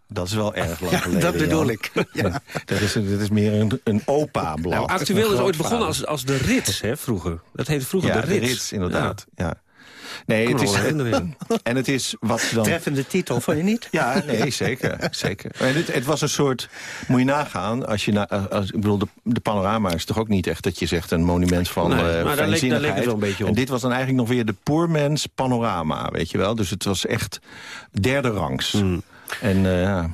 Dat is wel erg lang geleden. dat bedoel ik. *laughs* Ja. *laughs* dat, is, dat is meer een, een opa-blad. Nou, actueel is ooit begonnen als, als de Rits, hè, vroeger. Dat heette vroeger de Rits. de Rits, inderdaad. Ja. Nee, het is, *laughs* en het is wat dan... Treffende titel, vond je niet? Ja, nee, zeker. zeker. En het, het, was een soort... Moet je nagaan, als je... Na, als, ik bedoel, de, de, panorama is toch ook niet echt dat je zegt een monument van nee, uh, maar daar leek, daar leek het wel een beetje op. En dit was dan eigenlijk nog weer de poormens panorama, weet je wel. Dus het was echt derde rangs. Mm. En uh, ja...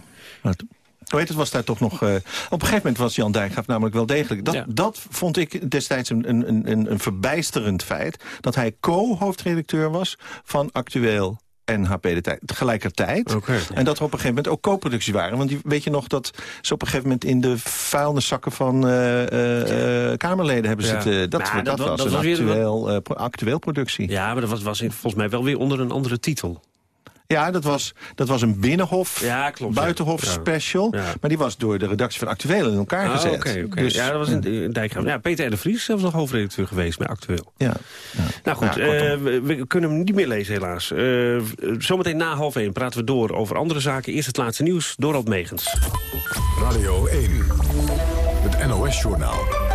Hoe heet het, was daar toch nog... Uh, op een gegeven moment was Jan Dijkgraaf namelijk wel degelijk. Dat, dat vond ik destijds een, een, een, een verbijsterend feit. Dat hij co-hoofdredacteur was van Actueel en HP de tijd tegelijkertijd. Okay. En dat er op een gegeven moment ook co-producties waren. Want die, weet je nog dat ze op een gegeven moment in de vuilniszakken van uh, uh, Kamerleden hebben ja. zitten. Dat, nou, dat, dat, was dat een actueel, uh, actueel productie. Ja, maar dat was, was volgens mij wel weer onder een andere titel. Ja, dat was, dat was een binnenhof, ja, klopt, buitenhof special. Maar die was door de redactie van Actueel in elkaar ah, gezet. Okay, okay. Dus, ja, dat was in, in Dijkgraaf. Ja, Peter en de Vries is zelfs nog hoofdredacteur geweest bij Actueel. Ja. Nou goed, uh, we, we, kunnen hem niet meer lezen helaas. Uh, zometeen na half 1 praten we door over andere zaken. Eerst het laatste nieuws, Dorald Megens. Radio 1, het NOS-journaal.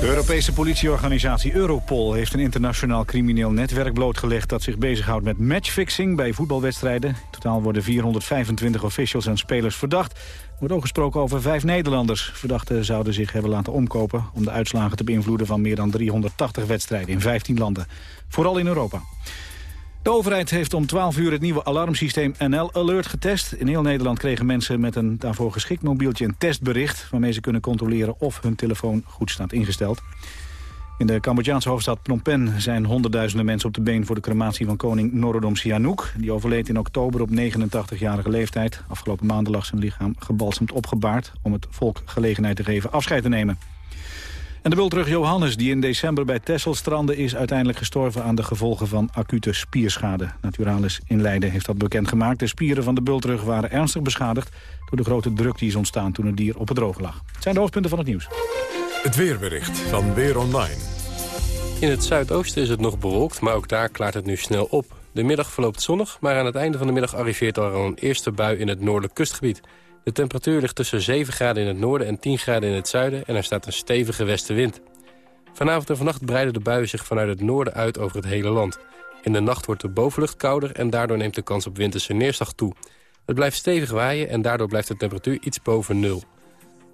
De Europese politieorganisatie Europol heeft een internationaal crimineel netwerk blootgelegd dat zich bezighoudt met matchfixing bij voetbalwedstrijden. In totaal worden 425 officials en spelers verdacht. Er wordt ook gesproken over vijf Nederlanders. Verdachten zouden zich hebben laten omkopen om de uitslagen te beïnvloeden van meer dan 380 wedstrijden in 15 landen. Vooral in Europa. De overheid heeft om 12 uur het nieuwe alarmsysteem NL Alert getest. In heel Nederland kregen mensen met een daarvoor geschikt mobieltje een testbericht... waarmee ze kunnen controleren of hun telefoon goed staat ingesteld. In de Cambodjaanse hoofdstad Phnom Penh zijn honderdduizenden mensen op de been... voor de crematie van koning Norodom Sihanouk. Die overleed in oktober op 89-jarige leeftijd. Afgelopen maanden lag zijn lichaam gebalsemd opgebaard... om het volk gelegenheid te geven afscheid te nemen. En de bultrug Johannes, die in december bij Texel strandde... is uiteindelijk gestorven aan de gevolgen van acute spierschade. Naturalis in Leiden heeft dat bekendgemaakt. De spieren van de bultrug waren ernstig beschadigd... door de grote druk die is ontstaan toen het dier op het droog lag. Het zijn de hoofdpunten van het nieuws. Het weerbericht van Weer Online. In het zuidoosten is het nog bewolkt, maar ook daar klaart het nu snel op. De middag verloopt zonnig, maar aan het einde van de middag arriveert er al een eerste bui in het noordelijk kustgebied. De temperatuur ligt tussen 7 graden in het noorden en 10 graden in het zuiden... en er staat een stevige westenwind. Vanavond en vannacht breiden de buien zich vanuit het noorden uit over het hele land. In de nacht wordt de bovenlucht kouder en daardoor neemt de kans op winterse neerslag toe. Het blijft stevig waaien en daardoor blijft de temperatuur iets boven nul.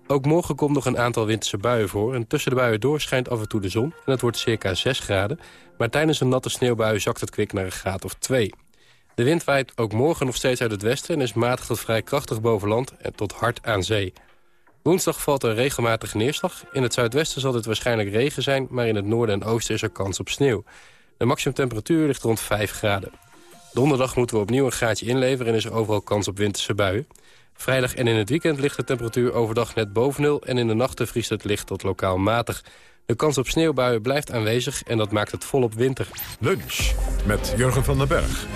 Ook morgen komt nog een aantal winterse buien voor... en tussen de buien door schijnt af en toe de zon en het wordt circa 6 graden... maar tijdens een natte sneeuwbui zakt het kwik naar een graad of 2. De wind waait ook morgen nog steeds uit het westen... en is matig tot vrij krachtig boven land en tot hard aan zee. Woensdag valt er regelmatig neerslag. In het zuidwesten zal het waarschijnlijk regen zijn... maar in het noorden en oosten is er kans op sneeuw. De maximumtemperatuur ligt rond 5 graden. Donderdag moeten we opnieuw een graadje inleveren... en is er overal kans op winterse buien. Vrijdag en in het weekend ligt de temperatuur overdag net boven nul... en in de nachten vriest het licht tot lokaal matig. De kans op sneeuwbuien blijft aanwezig en dat maakt het volop winter. Lunch met Jurgen van den Berg.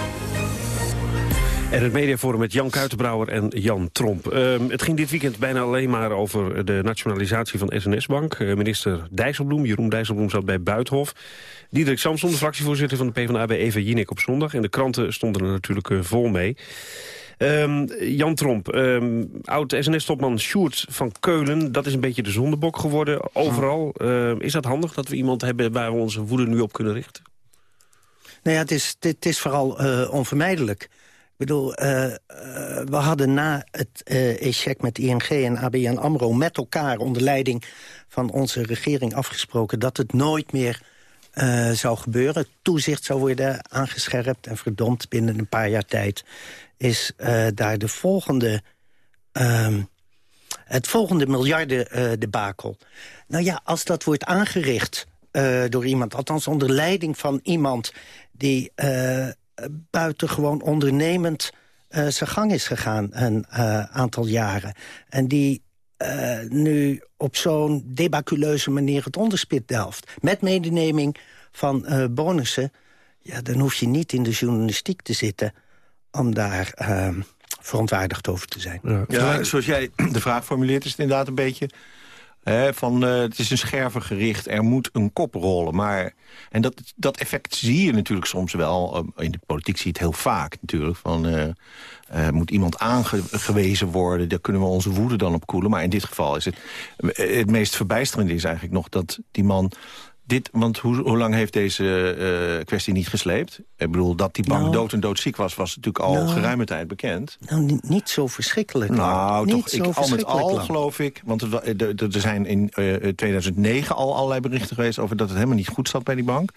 En het mediaforum met Jan Kuitenbrouwer en Jan Tromp. Uh, het ging dit weekend bijna alleen maar over de nationalisatie van SNS-bank. Uh, minister Dijsselbloem, Jeroen Dijsselbloem zat bij Buitenhof. Diederik Samson, de fractievoorzitter van de PvdA bij Eva op zondag. En de kranten stonden er natuurlijk uh, vol mee. Um, Jan Tromp, um, oud-SNS-topman Sjoerd van Keulen... dat is een beetje de zondebok geworden overal. Is dat handig dat we iemand hebben waar we onze woede nu op kunnen richten? Nou ja, het is, het is vooral uh, onvermijdelijk. Ik bedoel, uh, uh, we hadden na het uh, met ING en ABN AMRO... met elkaar onder leiding van onze regering afgesproken... dat het nooit meer zou gebeuren. Toezicht zou worden aangescherpt en verdomd binnen een paar jaar tijd. Is daar de volgende... Ehm, het volgende miljarden debakel. Nou ja, als dat wordt aangericht door iemand... althans onder leiding van iemand die buitengewoon ondernemend uh, zijn gang is gegaan een uh, aantal jaren. En die uh, nu op zo'n debaculeuze manier het onderspit delft. Met medeneming van bonussen. Ja, dan hoef je niet in de journalistiek te zitten om daar verontwaardigd over te zijn. Ja. ja, zoals jij de vraag formuleert is het inderdaad een beetje van, uh, het is een schervengericht, er moet een kop rollen. Maar, en dat, dat effect zie je natuurlijk soms wel. in de politiek zie je het heel vaak natuurlijk. Van, uh, moet iemand aangewezen worden, daar kunnen we onze woede dan op koelen. Maar in dit geval is het... Het meest verbijsterende is eigenlijk nog dat die man dit, want hoe, hoe lang heeft deze uh, kwestie niet gesleept? Ik bedoel, dat die bank nou, dood en doodziek was... was natuurlijk al nou, geruime tijd bekend. Nou, niet, niet zo verschrikkelijk Nou, niet toch, ik, al met al geloof ik... want er, er zijn in uh, 2009 al allerlei berichten geweest... over dat het helemaal niet goed zat bij die bank.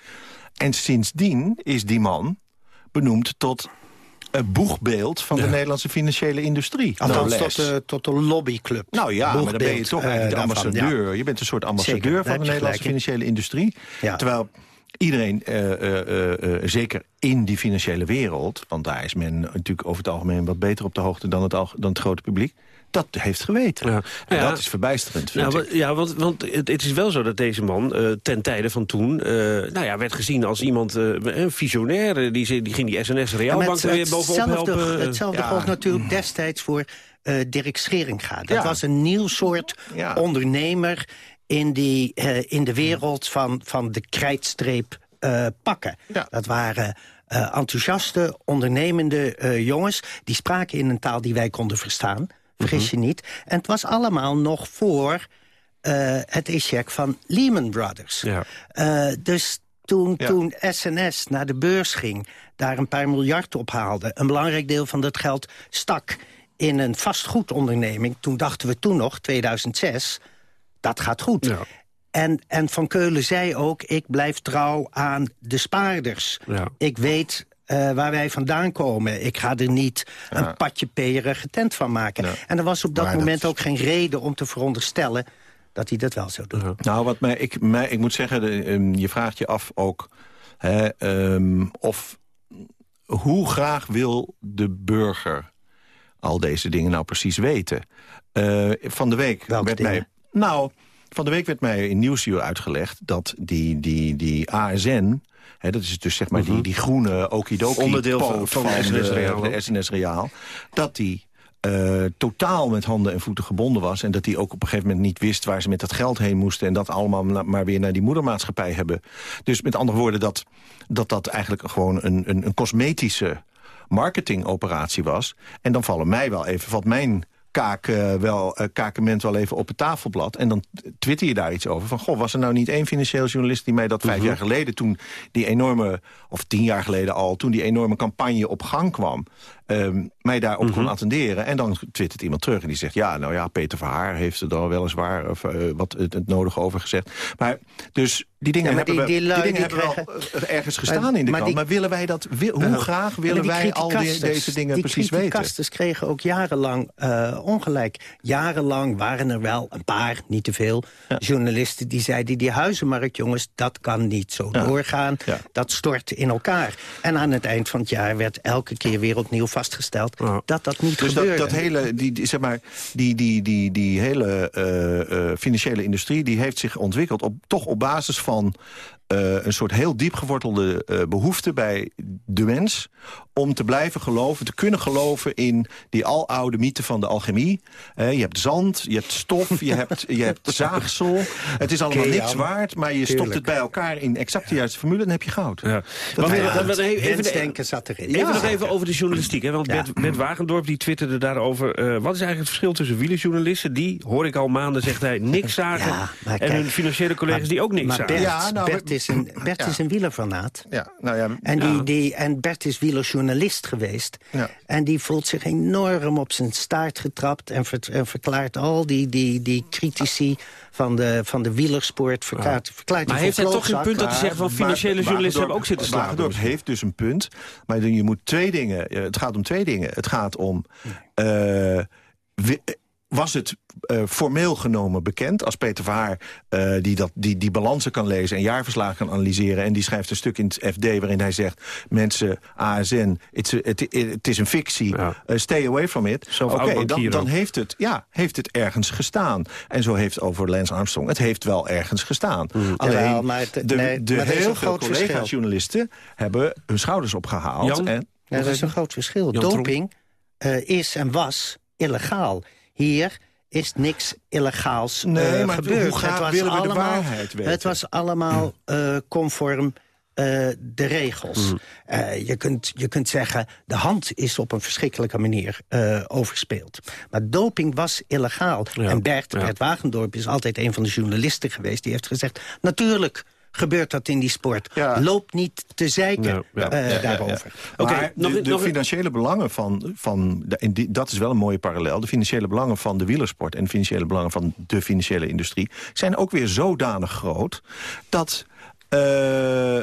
En sindsdien is die man benoemd tot boegbeeld van de Nederlandse financiële industrie. Althans, tot, de, tot de lobbyclub. Nou ja, maar dan ben je toch eigenlijk de ambassadeur. Je bent een soort ambassadeur van de Nederlandse financiële industrie. Terwijl iedereen, uh, uh, uh, zeker in die financiële wereld... want daar is men natuurlijk over het algemeen wat beter op de hoogte dan het, dan het grote publiek dat heeft geweten. Ja. En dat is verbijsterend, ja, want, ja, want, want het, is wel zo dat deze man uh, ten tijde van toen... Uh, nou ja, werd gezien als iemand, uh, een visionair. Die, die ging die SNS Realbank weer bovenop helpen. Hetzelfde gold natuurlijk destijds voor Dirk Scheringa. Dat was een nieuw soort ondernemer in, die, in de wereld van, van de krijtstreep pakken. Dat waren... enthousiaste, ondernemende jongens... die spraken in een taal die wij konden verstaan vergis je mhm. niet. En het was allemaal nog voor uh, het e-check van Lehman Brothers. Ja. Uh, dus toen, toen SNS naar de beurs ging, daar een paar miljard ophaalde... een belangrijk deel van dat geld stak in een vastgoedonderneming... toen dachten we toen nog, 2006, dat gaat goed. Ja. En, en Van Keulen zei ook, ik blijf trouw aan de spaarders. Ja. Ik weet uh, waar wij vandaan komen. Ik ga er niet een patje peren getent van maken. En er was op dat moment ook geen reden om te veronderstellen dat hij dat wel zou doen. Nou, wat mij, ik, mij, ik moet zeggen, de, um, je vraagt je af ook... Hè, um, of hoe graag wil de burger al deze dingen nou precies weten? Uh, van de week Welke werd dingen? mij... Nou, van de week werd mij in Nieuwsuur uitgelegd... dat die, die, die ASN dat is dus zeg maar die, mhm. die groene okidoki Onderdeel van, van, de SNS Reaal. De SNS Reaal. Dat die uh, totaal met handen en voeten gebonden was... en dat hij ook op een gegeven moment niet wist waar ze met dat geld heen moesten... en dat allemaal maar weer naar die moedermaatschappij hebben. Dus met andere woorden dat dat, dat eigenlijk gewoon een, een, een cosmetische marketingoperatie was. En dan vallen mij wel even, valt mijn kaak, uh, wel, uh, kakement wel even op het tafelblad. En dan twitter je daar iets over. Van, goh, was er nou niet één financieel journalist die mij dat vijf mhm. jaar geleden... toen die enorme, of tien jaar geleden al, toen die enorme campagne op gang kwam... Um, mij daarop mm kon mhm. attenderen. En dan twittert iemand terug en die zegt... ja, nou ja, Peter Verhaar heeft er dan weliswaar of, uh, wat het, het, nodige over gezegd. Maar dus die dingen hebben, die, die, die dingen hebben wel eh, ergens gestaan in de krant. Maar willen wij dat, hoe uh, graag willen wij al die, deze dingen precies weten? Die kasters kregen ook jarenlang uh, ongelijk. Jarenlang waren er wel een paar, niet te veel, ja. journalisten... die zeiden, die huizenmarkt, jongens, dat kan niet zo ja. doorgaan. Ja. Dat stort in elkaar. En aan het eind van het jaar werd elke keer weer opnieuw vastgesteld... dat dat niet dus gebeurde. Dat, dat hele, die, zeg maar, die, die, die, die hele uh, financiële industrie... die heeft zich ontwikkeld op, toch op basis van uh, een soort heel diep gewortelde behoefte bij de mens... om te blijven geloven, te kunnen geloven in die aloude mythe van de alchemie. Uh, je hebt zand, je hebt stof, je hebt, je hebt *laughs* zaagsel. Het is allemaal niks waard, maar je stopt het bij elkaar in exact de juiste formule... en dan heb je goud. Ja. Maar ja, even, even, zat erin. Even nog even over de journalistiek. Hè? Want Bert, Bert, Wagendorp die twitterde daarover... wat is eigenlijk het verschil tussen wielerjournalisten... die, hoor ik al maanden, zegt hij, niks *laughs* zagen... en hun financiële collega's die ook niks zagen. Bert, ja, nou, Bert is een, Bert is een wielerfanaat. Ja, nou ja, en, die, die, en Bert is wielerjournalist geweest. Ja. En die voelt zich enorm op zijn staart getrapt... en, en verklaart al die, die, die critici van de, van de wielersport... Verklaart, verklaart maar heeft hij toch een punt dat hij zegt... van financiële journalisten hebben ook zitten slagen? Wagendorp heeft dus een punt. Maar je moet twee dingen... Het gaat om twee dingen. Het gaat om... Uh, was het uh, formeel genomen bekend. Als Peter Verhaar, uh, die, dat, die die balansen kan lezen... en jaarverslagen kan analyseren... en die schrijft een stuk in het FD waarin hij zegt... mensen, ASN, het is een fictie, ja. uh, stay away from it. Oké, okay, dan, dan heeft, het, ja, heeft het ergens gestaan. En zo heeft over Lance Armstrong, het heeft wel ergens gestaan. Mm. Alleen, ja, maar het, de, nee, de maar heel veel collega-journalisten... hebben hun schouders opgehaald. Jan? En, ja, dat is een groot verschil. Jan Doping is en was illegaal. Hier is niks illegaals nee, uh, maar gebeurd. Hoe gaat, het was willen allemaal, we de waarheid weten? Het was allemaal uh, conform uh, de regels. Mm. je, kunt, je kunt zeggen, de hand is op een verschrikkelijke manier overspeeld. Maar doping was illegaal. Ja. En Bert, ja. Bert Wagendorp is altijd een van de journalisten geweest... die heeft gezegd, natuurlijk gebeurt dat in die sport. Ja. Loop niet te zeiken ja, ja, uh, daarover. Oké, okay, nog, de, de nog... financiële belangen van... van de, en die, dat is wel een mooie parallel. De financiële belangen van de wielersport... en de financiële belangen van de financiële industrie... zijn ook weer zodanig groot... dat uh, uh,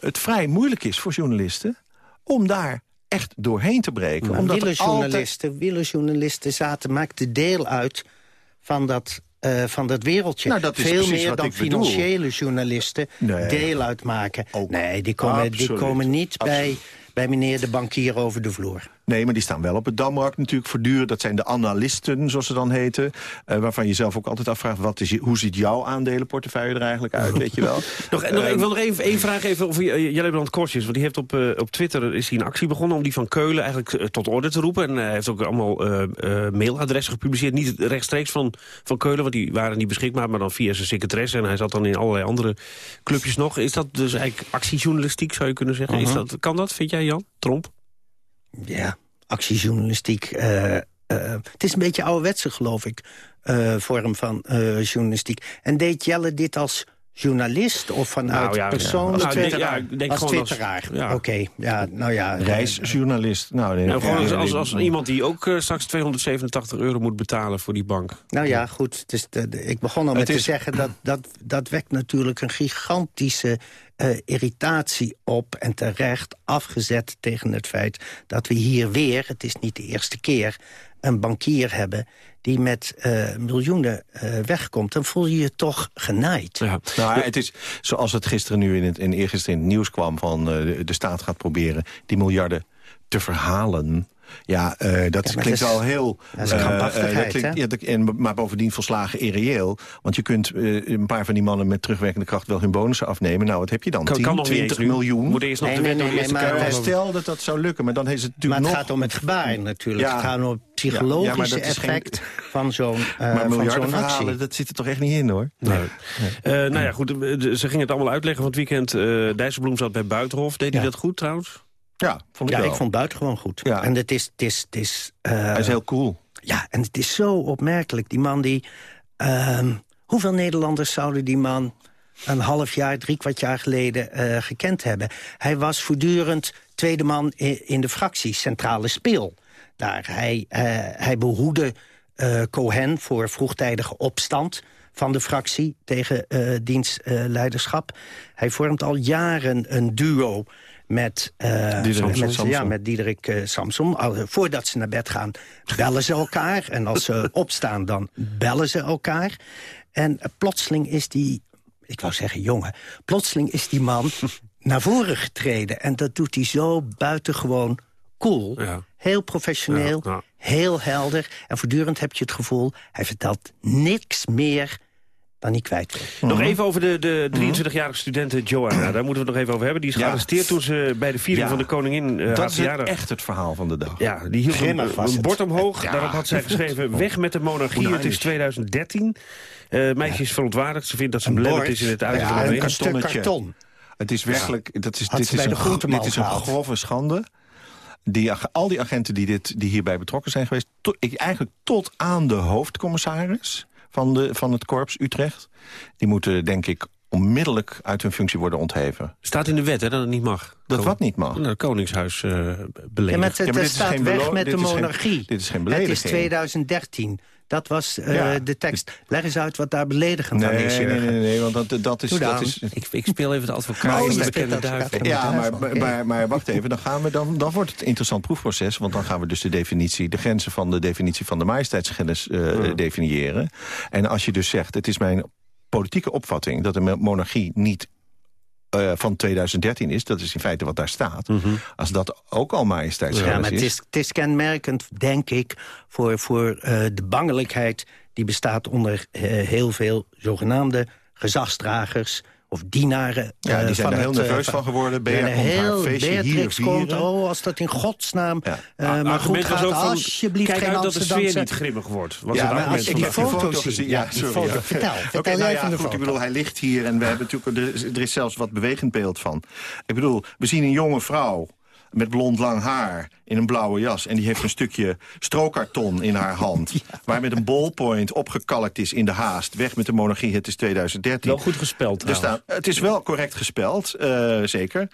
het vrij moeilijk is voor journalisten... om daar echt doorheen te breken. Maar omdat wielerjournalisten, altijd... wielerjournalisten zaten, maakten deel uit van dat uh, van dat wereldje. Nou, dat Veel meer dan financiële bedoel. journalisten nee. deel uitmaken. Ook nee, die komen, die komen niet bij, bij meneer de bankier over de vloer. Nee, maar die staan wel op het Damrak natuurlijk voortdurend. Dat zijn de analisten, zoals ze dan heten. Uh, waarvan je zelf ook altijd afvraagt... Wat is, hoe ziet jouw aandelenportefeuille er eigenlijk uit, *laughs* weet je wel? nog, uh, nog, ik wil nog even één vraag even over uh, Jellebrand Korsjes. Want die heeft op, uh, op Twitter is hij een actie begonnen... om die van Keulen eigenlijk tot orde te roepen. En hij heeft ook allemaal mailadressen gepubliceerd. Niet rechtstreeks van, van Keulen, want die waren niet beschikbaar... maar dan via zijn secretaresse. En hij zat dan in allerlei andere clubjes nog. Is dat dus eigenlijk actiejournalistiek, zou je kunnen zeggen? -huh. is dat, kan dat, vind jij, Jan? Tromp? Ja, actiejournalistiek. Uh, uh, het is een beetje ouderwetse, geloof ik, uh, vorm van journalistiek. En deed Jelle dit als journalist of vanuit nou, ja, persoonlijke... Ja. Nou, ja, ik denk als twitteraar. Ja. Oké, okay. ja, nou ja... Reisjournalist. Nou, nee, nou, gewoon als, als, als, iemand die ook uh, straks 287 euro moet betalen voor die bank. Nou ja, goed. Dus ik begon al met is... te zeggen dat, dat dat wekt natuurlijk een gigantische uh, irritatie op en terecht afgezet tegen het feit dat we hier weer, het is niet de eerste keer, een bankier hebben die met uh, miljoenen uh, wegkomt, dan voel je je toch genaaid. Ja. Nou, het is zoals het gisteren nu in het, in, eergisteren in het nieuws kwam... van uh, de, de staat gaat proberen die miljarden te verhalen... Ja, uh, dat ja, klinkt wel heel... Dat is uh, dat klinkt, ja, dat, en, maar bovendien volslagen irreëel. Want je kunt uh, een paar van die mannen met terugwerkende kracht... wel hun bonussen afnemen. Nou, wat heb je dan? Kan, 10, kan 20 miljoen? Moet eerst nog nee, de nee, nee, nee, maar, maar Stel dat dat zou lukken, maar dan is het natuurlijk maar het nog... gaat om het gebaar natuurlijk. Ja. Het gaat om het psychologische effect geen... van zo'n *laughs* Maar miljarden verhalen, dat zit er toch echt niet in, hoor? Nee. nee. Uh, nou ja, goed, ze gingen het allemaal uitleggen van het weekend. Uh, Dijsselbloem zat bij Buitenhof. Deed hij dat goed, trouwens? Ja, vond ik ja, wel. ik vond buitengewoon goed. Ja. En het is... Het is, het is uh, Hij is heel cool. Ja, en het is zo opmerkelijk. Die man die... Uh, hoeveel Nederlanders zouden die man een half jaar, drie kwart jaar geleden uh, gekend hebben? Hij was voortdurend tweede man in, in de fractie, centrale speel. Daar. Hij, uh, hij behoede uh, Cohen voor vroegtijdige opstand van de fractie tegen uh, dienstleiderschap. Hij vormt al jaren een duo met, uh, Diederik, met, ja, met Diederik uh, Samson. Al, uh, voordat ze naar bed gaan, bellen ze elkaar. En als ze *laughs* opstaan, dan bellen ze elkaar. En plotseling is die, ik wou zeggen jongen... plotseling is die man *laughs* naar voren getreden. En dat doet hij zo buitengewoon cool. Ja. Heel professioneel, ja, ja. heel helder. En voortdurend heb je het gevoel, hij vertelt niks meer dan niet kwijt. Mm -hmm. Nog even over de, de 23-jarige studente Joanna. *clears throat* Daar moeten we het nog even over hebben. Die is gearresteerd toen ze bij de viering ja. van de koningin uh, Dat is echt het verhaal van de dag. Ja, die hield een, een bord omhoog. Ja. Daarop had zij geschreven, *laughs* weg met de monarchie. Het is 2013. Uh, meisje is verontwaardigd. Ze vindt dat ze belemmerd is in het uiten van een stuk karton. Het is werkelijk... Dat is, dit, is een, dit is een grove schande. Die, al die agenten die, dit, die hierbij betrokken zijn geweest... To, eigenlijk tot aan de hoofdcommissaris van, de, van het korps Utrecht. Die moeten, denk ik, onmiddellijk uit hun functie worden ontheven. Staat in de wet hè, dat het niet mag. Dat wat niet mag? Nou, het Koningshuis uh, beledigd. Ja, met, het, ja, staat weg met de monarchie. dit is geen belediging. Het is 2013. Dat was uh, de tekst. Leg eens uit wat daar beledigend nee, aan is. Nee, nee, nee, nee, want dat, dat is... Dat is ik, ik speel even de advocaat de duivel. Ja, maar, okay. maar, maar, wacht even, dan, gaan we, dan, dan wordt het een interessant proefproces... want dan gaan we dus de definitie, de grenzen van de definitie van de majesteitsgennis uh, ja. definiëren. En als je dus zegt, het is mijn politieke opvatting... dat de monarchie niet uh, van 2013 is, dat is in feite wat daar staat... Mm -hmm. als dat ook al majesteitsgennis ja, maar het is. Het is kenmerkend, denk ik, voor, voor uh, de bangelijkheid... die bestaat onder uh, heel veel zogenaamde gezagsdragers of dienaren. Ja, die zijn er heel nerveus van geworden. Bea komt heel, haar feestje Beatrix hier komt, oh, als dat in godsnaam ja. uh, maar goed gaat, ook van, alsjeblieft kijk geen uit dat de sfeer niet grimmig wordt. Was ja, het maar als ik die heb foto de foto zie, gezien. ja, sorry. foto. Ja. Vertel, vertel Oké, jij nou ja, van de goed, foto. ik bedoel, hij ligt hier en we hebben natuurlijk, er is zelfs wat bewegend beeld van. Ik bedoel, we zien een jonge vrouw met blond lang haar in een blauwe jas. En die heeft een stukje strookkarton in haar hand. *laughs* Ja. Waar met een ballpoint opgekalkt is in de haast. Weg met de monarchie, het is 2013. Wel goed gespeld er staan, Het is wel correct gespeld, uh, zeker.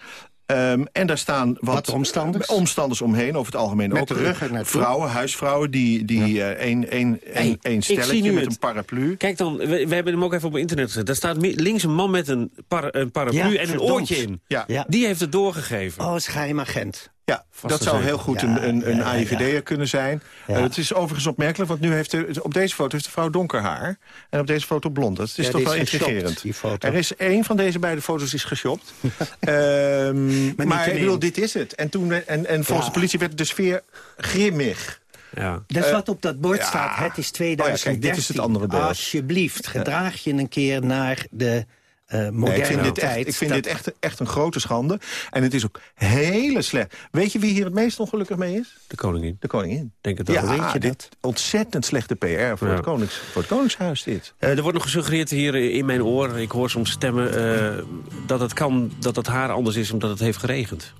Um, en daar staan wat, wat omstanders? omstanders omheen, over het algemeen met ook. De rug vrouwen, huisvrouwen, die, die ja. uh, een, een, een, een stelletje met het. een paraplu. Kijk dan, we, we, hebben hem ook even op internet gezet. Daar staat links een man met een, par, een paraplu ja, en een oortje in. Ja. Die heeft het doorgegeven. Oh, schijnagent. Ja, dat zou heel goed een, een, een AIVD'er ja. kunnen zijn. Uh, het is overigens opmerkelijk, want nu heeft de, op deze foto heeft de vrouw donker haar. En op deze foto blond. Dat is toch wel intrigerend. Er is één van deze beide foto's is geshopt. *laughs* um, maar maar ik bedoel, dit is het. En, toen, en, en volgens de politie werd de sfeer grimmig. Ja. Dus wat op dat bord staat, het is 2013. Oh ja, kijk, dit is het andere beeld. Alsjeblieft, gedraag je een keer naar de... Uh, nee, ik vind dit, echt, ik vind dit echt, echt een grote schande. En het is ook hele slecht. Weet je wie hier het meest ongelukkig mee is? De koningin. De koningin. Denk het wel. Ja, weet je dit dat? ontzettend slechte PR voor, ja. het konings, voor het Koningshuis dit. Uh, er wordt nog gesuggereerd hier in mijn oor, ik hoor soms stemmen... Uh, dat het kan dat het haar anders is omdat het heeft geregend.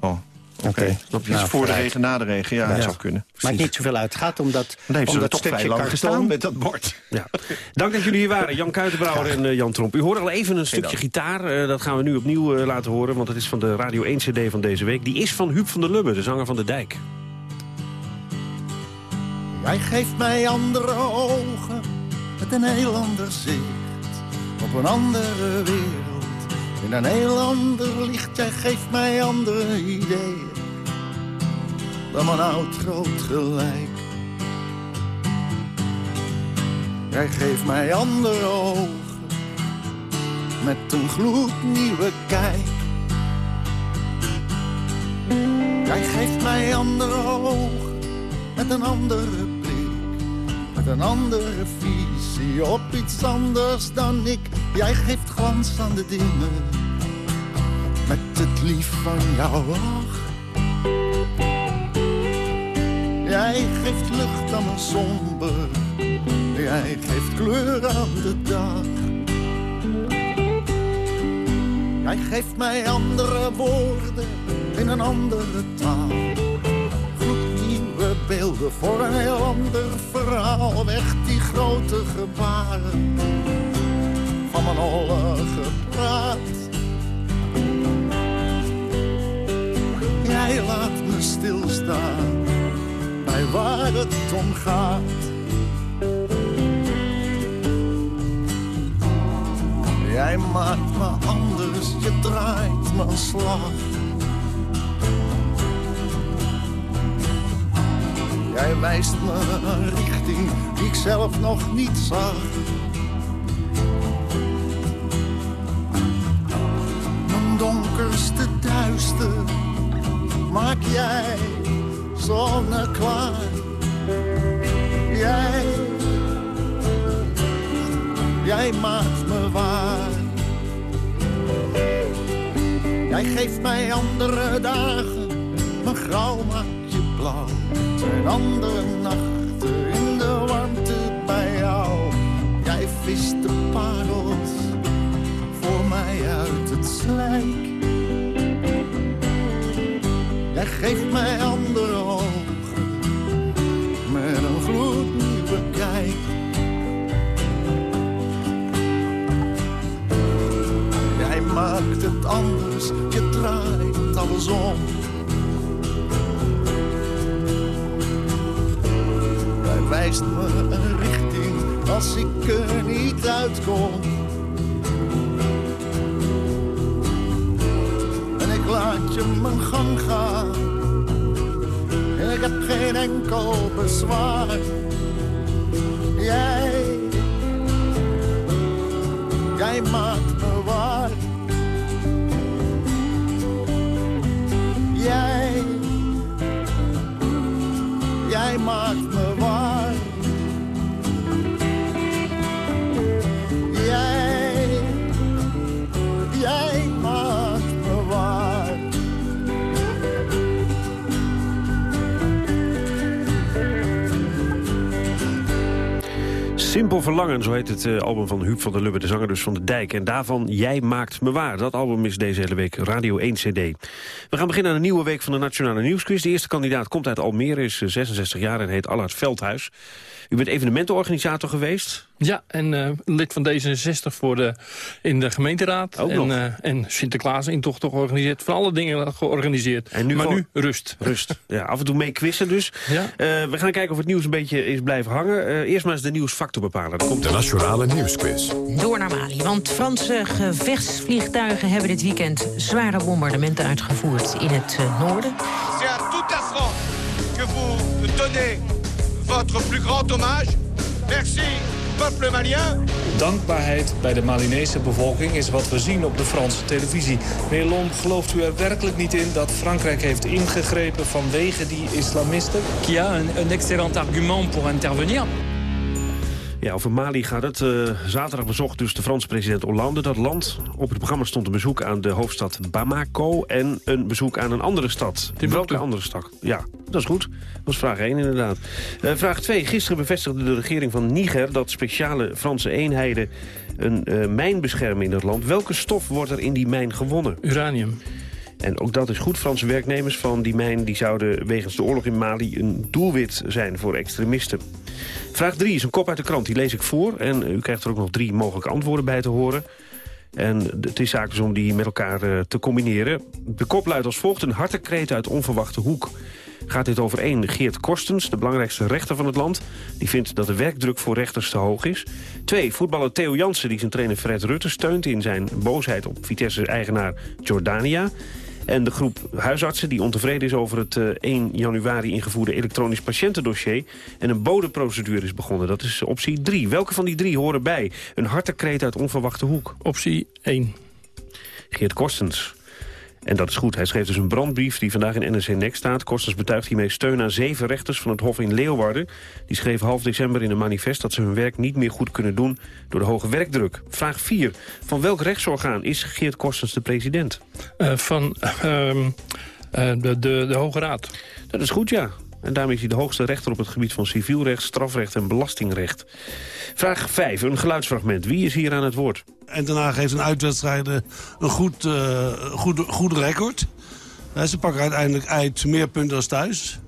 Oh. Oké, okay. okay. nou, voor de regen, na de regen, ja, dat zou kunnen. Precies. Maakt niet zoveel uit. Het gaat om dat, Dan heeft om ze dat toch stukje vrij lang gestaan met dat bord. Ja. Dank dat jullie hier waren, Jan Kuitenbrouwer en uh, Jan Tromp. U hoorde al even een stukje gitaar, uh, dat gaan we nu opnieuw uh, laten horen... want het is van de Radio 1 CD van deze week. Die is van Huub van der Lubbe, de zanger van De Dijk. Jij geeft mij andere ogen, met een heel ander zicht... op een andere wereld in een heel ander licht, jij geeft mij andere ideeën dan mijn oud groot gelijk. Jij geeft mij andere ogen met een gloednieuwe kijk. Jij geeft mij andere ogen met een andere blik, met een andere visie op iets anders dan ik. Jij geeft glans aan de dingen met het lief van jouw lach. Jij geeft lucht aan mijn somber, jij geeft kleur aan de dag. Jij geeft mij andere woorden in een andere taal. Gloednieuwe beelden voor een heel ander verhaal. Weg die grote gebaren van mijn holle gepraat. Jij laat me stilstaan bij waar het om gaat. Jij maakt me anders, je draait mijn slag. Jij wijst me een richting die ik zelf nog niet zag. Mijn donkerste duister maak jij zonneklaar. Jij, jij maakt me waar. Jij geeft mij andere dagen, mijn grauw maakt je blauw. Zijn andere nachten in de warmte bij jou. Jij vist de parels voor mij uit het slijk. Jij geeft mij andere ogen met een gloednieuwe kijk. maakt het anders, je draait alles om. Hij wijst me een richting als ik er niet uitkom. En ik laat je mijn gang gaan. Ik heb geen enkel bezwaar. Verlangen, zo heet het eh, album van Huub van der Lubbe, de zanger dus van de Dijk. En daarvan Jij maakt me waar. Dat album is deze hele week Radio 1 CD. We gaan beginnen aan een nieuwe week van de Nationale Nieuwsquiz. De eerste kandidaat komt uit Almere, is eh, 66 jaar en heet Allard Veldhuis. U bent evenementenorganisator geweest? Ja, en eh, lid van D66 voor de, in de gemeenteraad. Ook en, nog. eh, en Sinterklaas intocht georganiseerd. Van alle dingen georganiseerd. En nu maar nu rust. Rust. *laughs* Ja, af en toe mee quizzen dus. Ja. Eh, we gaan kijken of het nieuws een beetje is blijven hangen. Eh, eerst maar eens de nieuwsfactor bepalen. Dat komt De Nationale Nieuwsquiz. Door naar Mali, want Franse gevechtsvliegtuigen hebben dit weekend zware bombardementen uitgevoerd in het eh, noorden. C'est à toute la France que vous donnez votre plus grand hommage. Merci, peuple malien. Dankbaarheid bij de Malinese bevolking is wat we zien op de Franse televisie. Meneer Lom, gelooft u er werkelijk niet in dat Frankrijk heeft ingegrepen vanwege die islamisten? qui a un, un excellent argument pour intervenir. Ja, over Mali gaat het. Eh, zaterdag bezocht dus de Franse president Hollande dat land. Op het programma stond een bezoek aan de hoofdstad Bamako... en een bezoek aan een andere stad. Welke andere stad? Ja, dat is goed. Dat was vraag 1 inderdaad. Eh, vraag 2. Gisteren bevestigde de regering van Niger... dat speciale Franse eenheden een eh, mijn beschermen in dat land. Welke stof wordt er in die mijn gewonnen? Uranium. En ook dat is goed. Franse werknemers van die mijn die zouden wegens de oorlog in Mali een doelwit zijn voor extremisten. Vraag 3 is een kop uit de krant, die lees ik voor. En u krijgt er ook nog drie mogelijke antwoorden bij te horen. En het is zaak dus om die met elkaar eh, te combineren. De kop luidt als volgt een hartekreet uit onverwachte hoek. Gaat dit over één Geert Korstens, de belangrijkste rechter van het land. Die vindt dat de werkdruk voor rechters te hoog is. Twee, voetballer Theo Jansen, die zijn trainer Fred Rutte steunt... in zijn boosheid op Vitesse-eigenaar Jordania. En de groep huisartsen die ontevreden is over het eh, 1 januari ingevoerde elektronisch patiëntendossier. En een bodeprocedure is begonnen. Dat is optie 3. Welke van die drie horen bij? Een hartekreet uit onverwachte hoek. Optie 1. Geert Korstens. En dat is goed. Hij schreef dus een brandbrief die vandaag in NRC Next staat. Korstens betuigt hiermee steun aan zeven rechters van het Hof in Leeuwarden. Die schreven half december in een manifest dat ze hun werk niet meer goed kunnen doen door de hoge werkdruk. Vraag 4. Van welk rechtsorgaan is Geert Korstens de president? Eh, van ehm, eh, de, de, de Hoge Raad. Dat is goed, ja. En daarmee is hij de hoogste rechter op het gebied van civielrecht, strafrecht en belastingrecht. Vraag 5, een geluidsfragment. Wie is hier aan het woord? En Den Haag heeft een uitwedstrijden een goed, eh goed, goed record. Eh, ze pakken uiteindelijk uit meer punten dan thuis.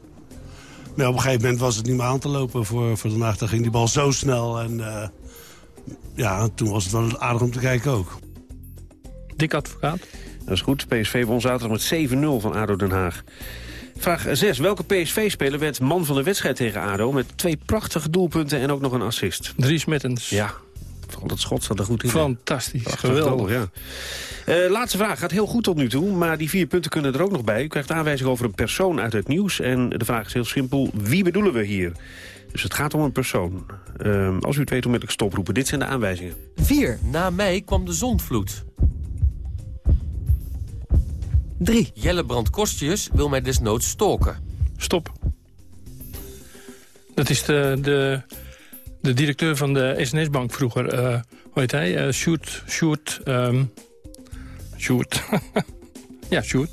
Maar op een gegeven moment was het niet meer aan te lopen voor, voor Den Haag. Dan ging die bal zo snel. En eh, ja, toen was het wel aardig om te kijken ook. Dik advocaat. Dat is goed. PSV won zaterdag met 7-0 van ADO Den Haag. Vraag 6. Welke PSV-speler werd man van de wedstrijd tegen ADO... met twee prachtige doelpunten en ook nog een assist? Dries Mertens. Ja, vooral dat schot zat er goed in. Fantastisch, Prachtig geweldig. ja. Eh, laatste vraag. Gaat heel goed tot nu toe, maar die vier punten kunnen er ook nog bij. U krijgt aanwijzing over een persoon uit het nieuws. En de vraag is heel simpel. Wie bedoelen we hier? Dus het gaat om een persoon. Ehm, als u het weet, onmiddellijk stoproepen. Dit zijn de aanwijzingen. 4. Na mei kwam de zondvloed. 3. Jellebrand Kostjes wil mij desnoods stalken. Stop. Dat is de, de, de directeur van de SNS-bank vroeger. eh hoe heet hij? Eh Sjoerd. Sjoerd. ehm Sjoerd. *laughs* ja, Sjoerd.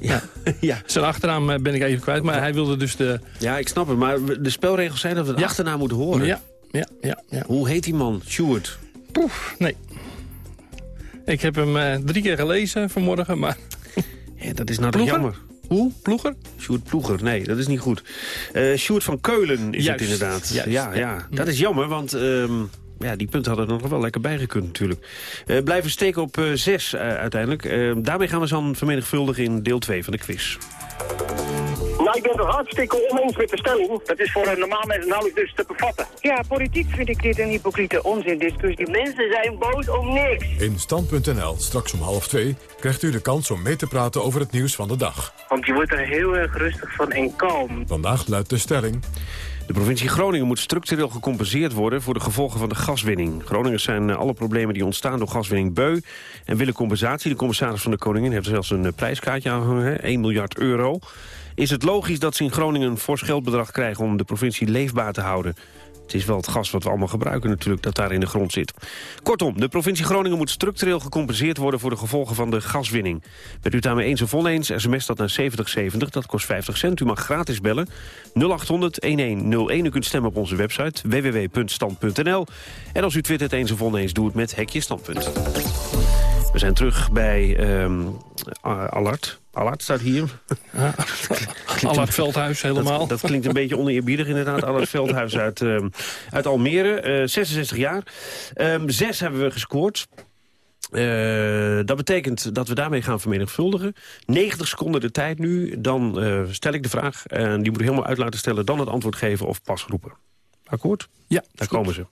Ja. *laughs* ja. Zijn achternaam eh, ben ik even kwijt, maar hij wilde dus de... Ja, ik snap het, maar de spelregels zijn dat we de achternaam moeten horen. Ja, ja, ja. ja. Hoe heet die man? Stuart. Poef, nee. Ik heb hem drie keer gelezen vanmorgen, maar... Ja, dat is nou toch Ploeger? jammer. Hoe? Ploeger? Sjoerd Ploeger, nee, dat is niet goed. Eh Sjoerd van Keulen is Juist, het inderdaad. juist, ja, ja. dat is jammer, want ehm, ja, die punten hadden er nog wel lekker bijgekund natuurlijk. Uh, blijven steken op 6 uiteindelijk. daarmee gaan we zo vermenigvuldigen in deel 2 van de quiz. Nou, ik ben het hartstikke oneens met de stelling. Dat is voor een normaal mens nauwelijks dus te bevatten. Ja, politiek vind ik dit een hypocriete onzindiscussie. Mensen zijn boos om niks. In Stand.nl, straks om half twee, krijgt u de kans om mee te praten over het nieuws van de dag. Want je wordt er heel erg rustig van en kalm. Vandaag luidt de stelling... De provincie Groningen moet structureel gecompenseerd worden voor de gevolgen van de gaswinning. Groningers zijn eh, alle problemen die ontstaan door gaswinning beu en willen compensatie. De commissaris van de Koningin heeft zelfs een eh, prijskaartje aangehangen, 1 miljard euro. Is het logisch dat ze in Groningen een fors geldbedrag krijgen om de provincie leefbaar te houden? Het is wel het gas wat we allemaal gebruiken natuurlijk dat daar in de grond zit. Kortom, de provincie Groningen moet structureel gecompenseerd worden... voor de gevolgen van de gaswinning. Bent u daarmee eens of oneens, sms dat naar 7070, dat kost 50 cent. U mag gratis bellen 0800-1101. U kunt stemmen op onze website www.stand.nl. En als u twittert eens of oneens, doe het met Hekje Standpunt. We zijn terug bij um, Allard. Allard staat hier. Ja, *laughs* Allard Veldhuis helemaal. Dat, dat, klinkt een beetje oneerbiedig inderdaad. Allard Veldhuis uit, um, uit Almere, uh, eh, 66 jaar. Um, zes hebben we gescoord. Uh, dat betekent dat we daarmee gaan vermenigvuldigen. 90 seconden de tijd nu, dan uh, stel ik de vraag. En die moet ik helemaal uit laten stellen, dan het antwoord geven of pas roepen. Akkoord? Ja. Daar komen ze.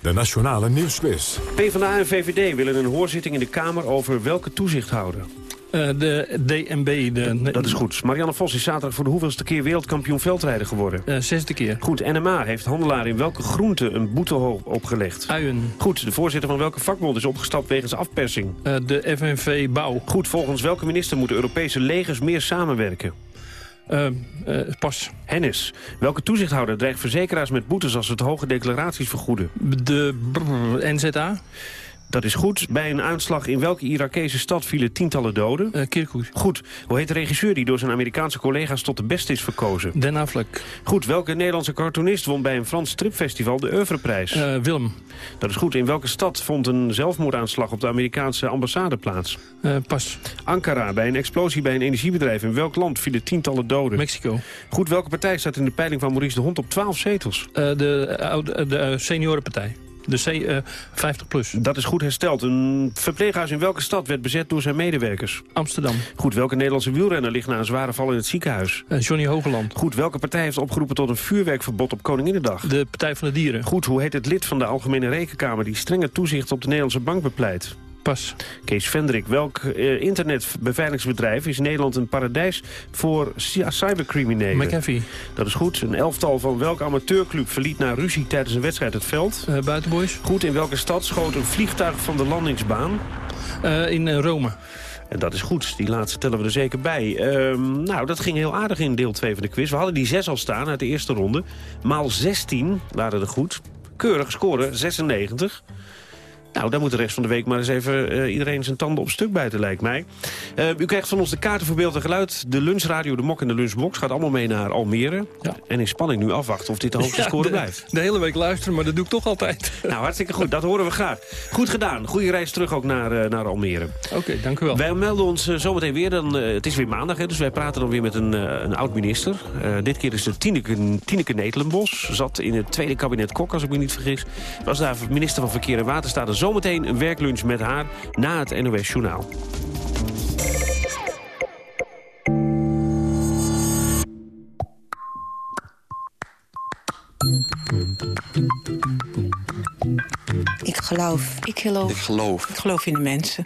De Nationale Nieuwsquiz. PvdA en VVD willen een hoorzitting in de Kamer over welke toezichthouder? Uh, de DNB. De... Dat is goed. Marianne Vos is zaterdag voor de hoeveelste keer wereldkampioen veldrijden geworden? Uh, zesde keer. Goed. NMA heeft handelaar in welke groente een boete opgelegd? Uien. Goed. De voorzitter van welke vakbond is opgestapt wegens afpersing? Uh, de FNV Bouw. Goed. Volgens welke minister moeten Europese legers meer samenwerken? Uh, uh, pas. Hennis. Welke toezichthouder dreigt verzekeraars met boetes als ze te hoge declaraties vergoeden? De brr, NZA. Dat is goed. Bij een aanslag in welke Irakese stad vielen tientallen doden? Uh, Kirkuk. Goed. Hoe heet de regisseur die door zijn Amerikaanse collega's tot de beste is verkozen? Den Affleck. Goed. Welke Nederlandse cartoonist won bij een Frans stripfestival de Oeuvreprijs? Uh, Willem. Dat is goed. In welke stad vond een zelfmoordaanslag op de Amerikaanse ambassade plaats? Uh, pas. Ankara. Bij een explosie bij een energiebedrijf. In welk land vielen tientallen doden? Mexico. Goed. Welke partij staat in de peiling van Maurice de Hond op 12 zetels? de, de, de seniorenpartij. De C, uh, 50 plus. Dat is goed hersteld. Een verpleeghuis in welke stad werd bezet door zijn medewerkers? Amsterdam. Goed, welke Nederlandse wielrenner ligt na een zware val in het ziekenhuis? Uh, Johnny Hogeland. Goed, welke partij heeft opgeroepen tot een vuurwerkverbod op Koninginnedag? De Partij van de Dieren. Goed, hoe heet het lid van de Algemene Rekenkamer... die strenge toezicht op de Nederlandse bank bepleit? Pas. Kees Vendrik, welk uh, internetbeveiligingsbedrijf is Nederland een paradijs voor cybercriminelen? McAfee. Dat is goed. Een elftal van welke amateurclub verliet na ruzie tijdens een wedstrijd het veld? Uh, buitenboys. Goed. In welke stad schoot een vliegtuig van de landingsbaan? Uh, in Rome. En dat is goed. Die laatste tellen we er zeker bij. Um, nou, dat ging heel aardig in deel 2 van de quiz. We hadden die 6 al staan uit de eerste ronde. Maal 16 waren er goed. Keurig scoren, 96. Nou, daar moet de rest van de week maar eens even uh, iedereen zijn tanden op stuk bijten, lijkt mij. Uh, u krijgt van ons de kaarten voor beeld en geluid. De lunchradio, de mok en de lunchbox gaat allemaal mee naar Almere. Ja. En in spanning nu afwachten of dit de hoogste ja, score de, blijft. De hele week luisteren, maar dat doe ik toch altijd. *laughs* Nou, hartstikke goed. Dat horen we graag. Goed gedaan. Goede reis terug ook naar, uh, naar Almere. Oké, okay, dank u wel. Wij melden ons zometeen weer. Dan, het is weer maandag, hè, dus wij praten dan weer met een, een oud-minister. dit keer is het Tineke, Tineke Netelenbos. Zat in het tweede kabinet Kok, als ik me niet vergis. Was daar minister van Verkeer en Waterstaat. En zometeen een werk lunch met haar na het NOS Journaal. Ik geloof. Ik geloof. Ik geloof. Ik geloof in de mensen.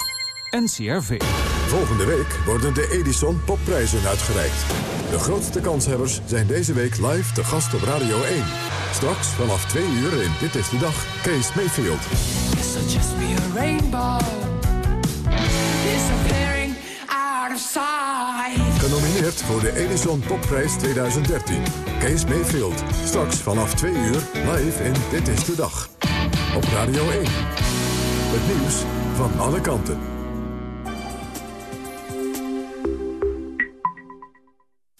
NCRV. Volgende week worden de Edison Popprijzen uitgereikt. De grootste kanshebbers zijn deze week live te gast op Radio 1. Straks vanaf 2 uur in Dit is de Dag, Kees Mayfield. This will just be a rainbow. Disappearing out of sight. Genomineerd voor de Edison Popprijs 2013. Kees Mayfield. Straks vanaf 2 uur live in Dit is de Dag. Op Radio 1. Het nieuws van alle kanten.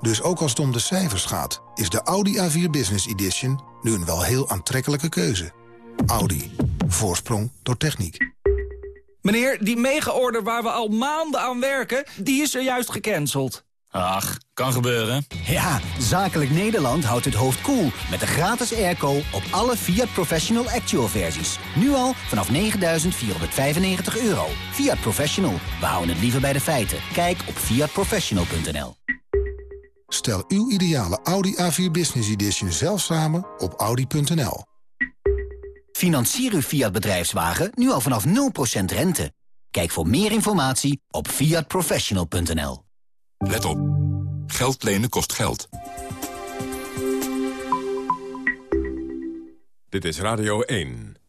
Dus ook als het om de cijfers gaat, is de Audi A4 Business Edition nu een wel heel aantrekkelijke keuze. Audi. Voorsprong door techniek. Meneer, die mega-order waar we al maanden aan werken, die is er juist gecanceld. Ach, kan gebeuren. Ja, Zakelijk Nederland houdt het hoofd koel cool met de gratis airco op alle Fiat Professional Actual versies. Nu al vanaf 9.495 euro. Fiat Professional, we houden het liever bij de feiten. Kijk op fiatprofessional.nl. Stel uw ideale Audi A4 Business Edition zelf samen op audi.nl. Financier uw Fiat bedrijfswagen nu al vanaf 0% rente. Kijk voor meer informatie op fiatprofessional.nl. Let op. Geld lenen kost geld. Dit is Radio 1.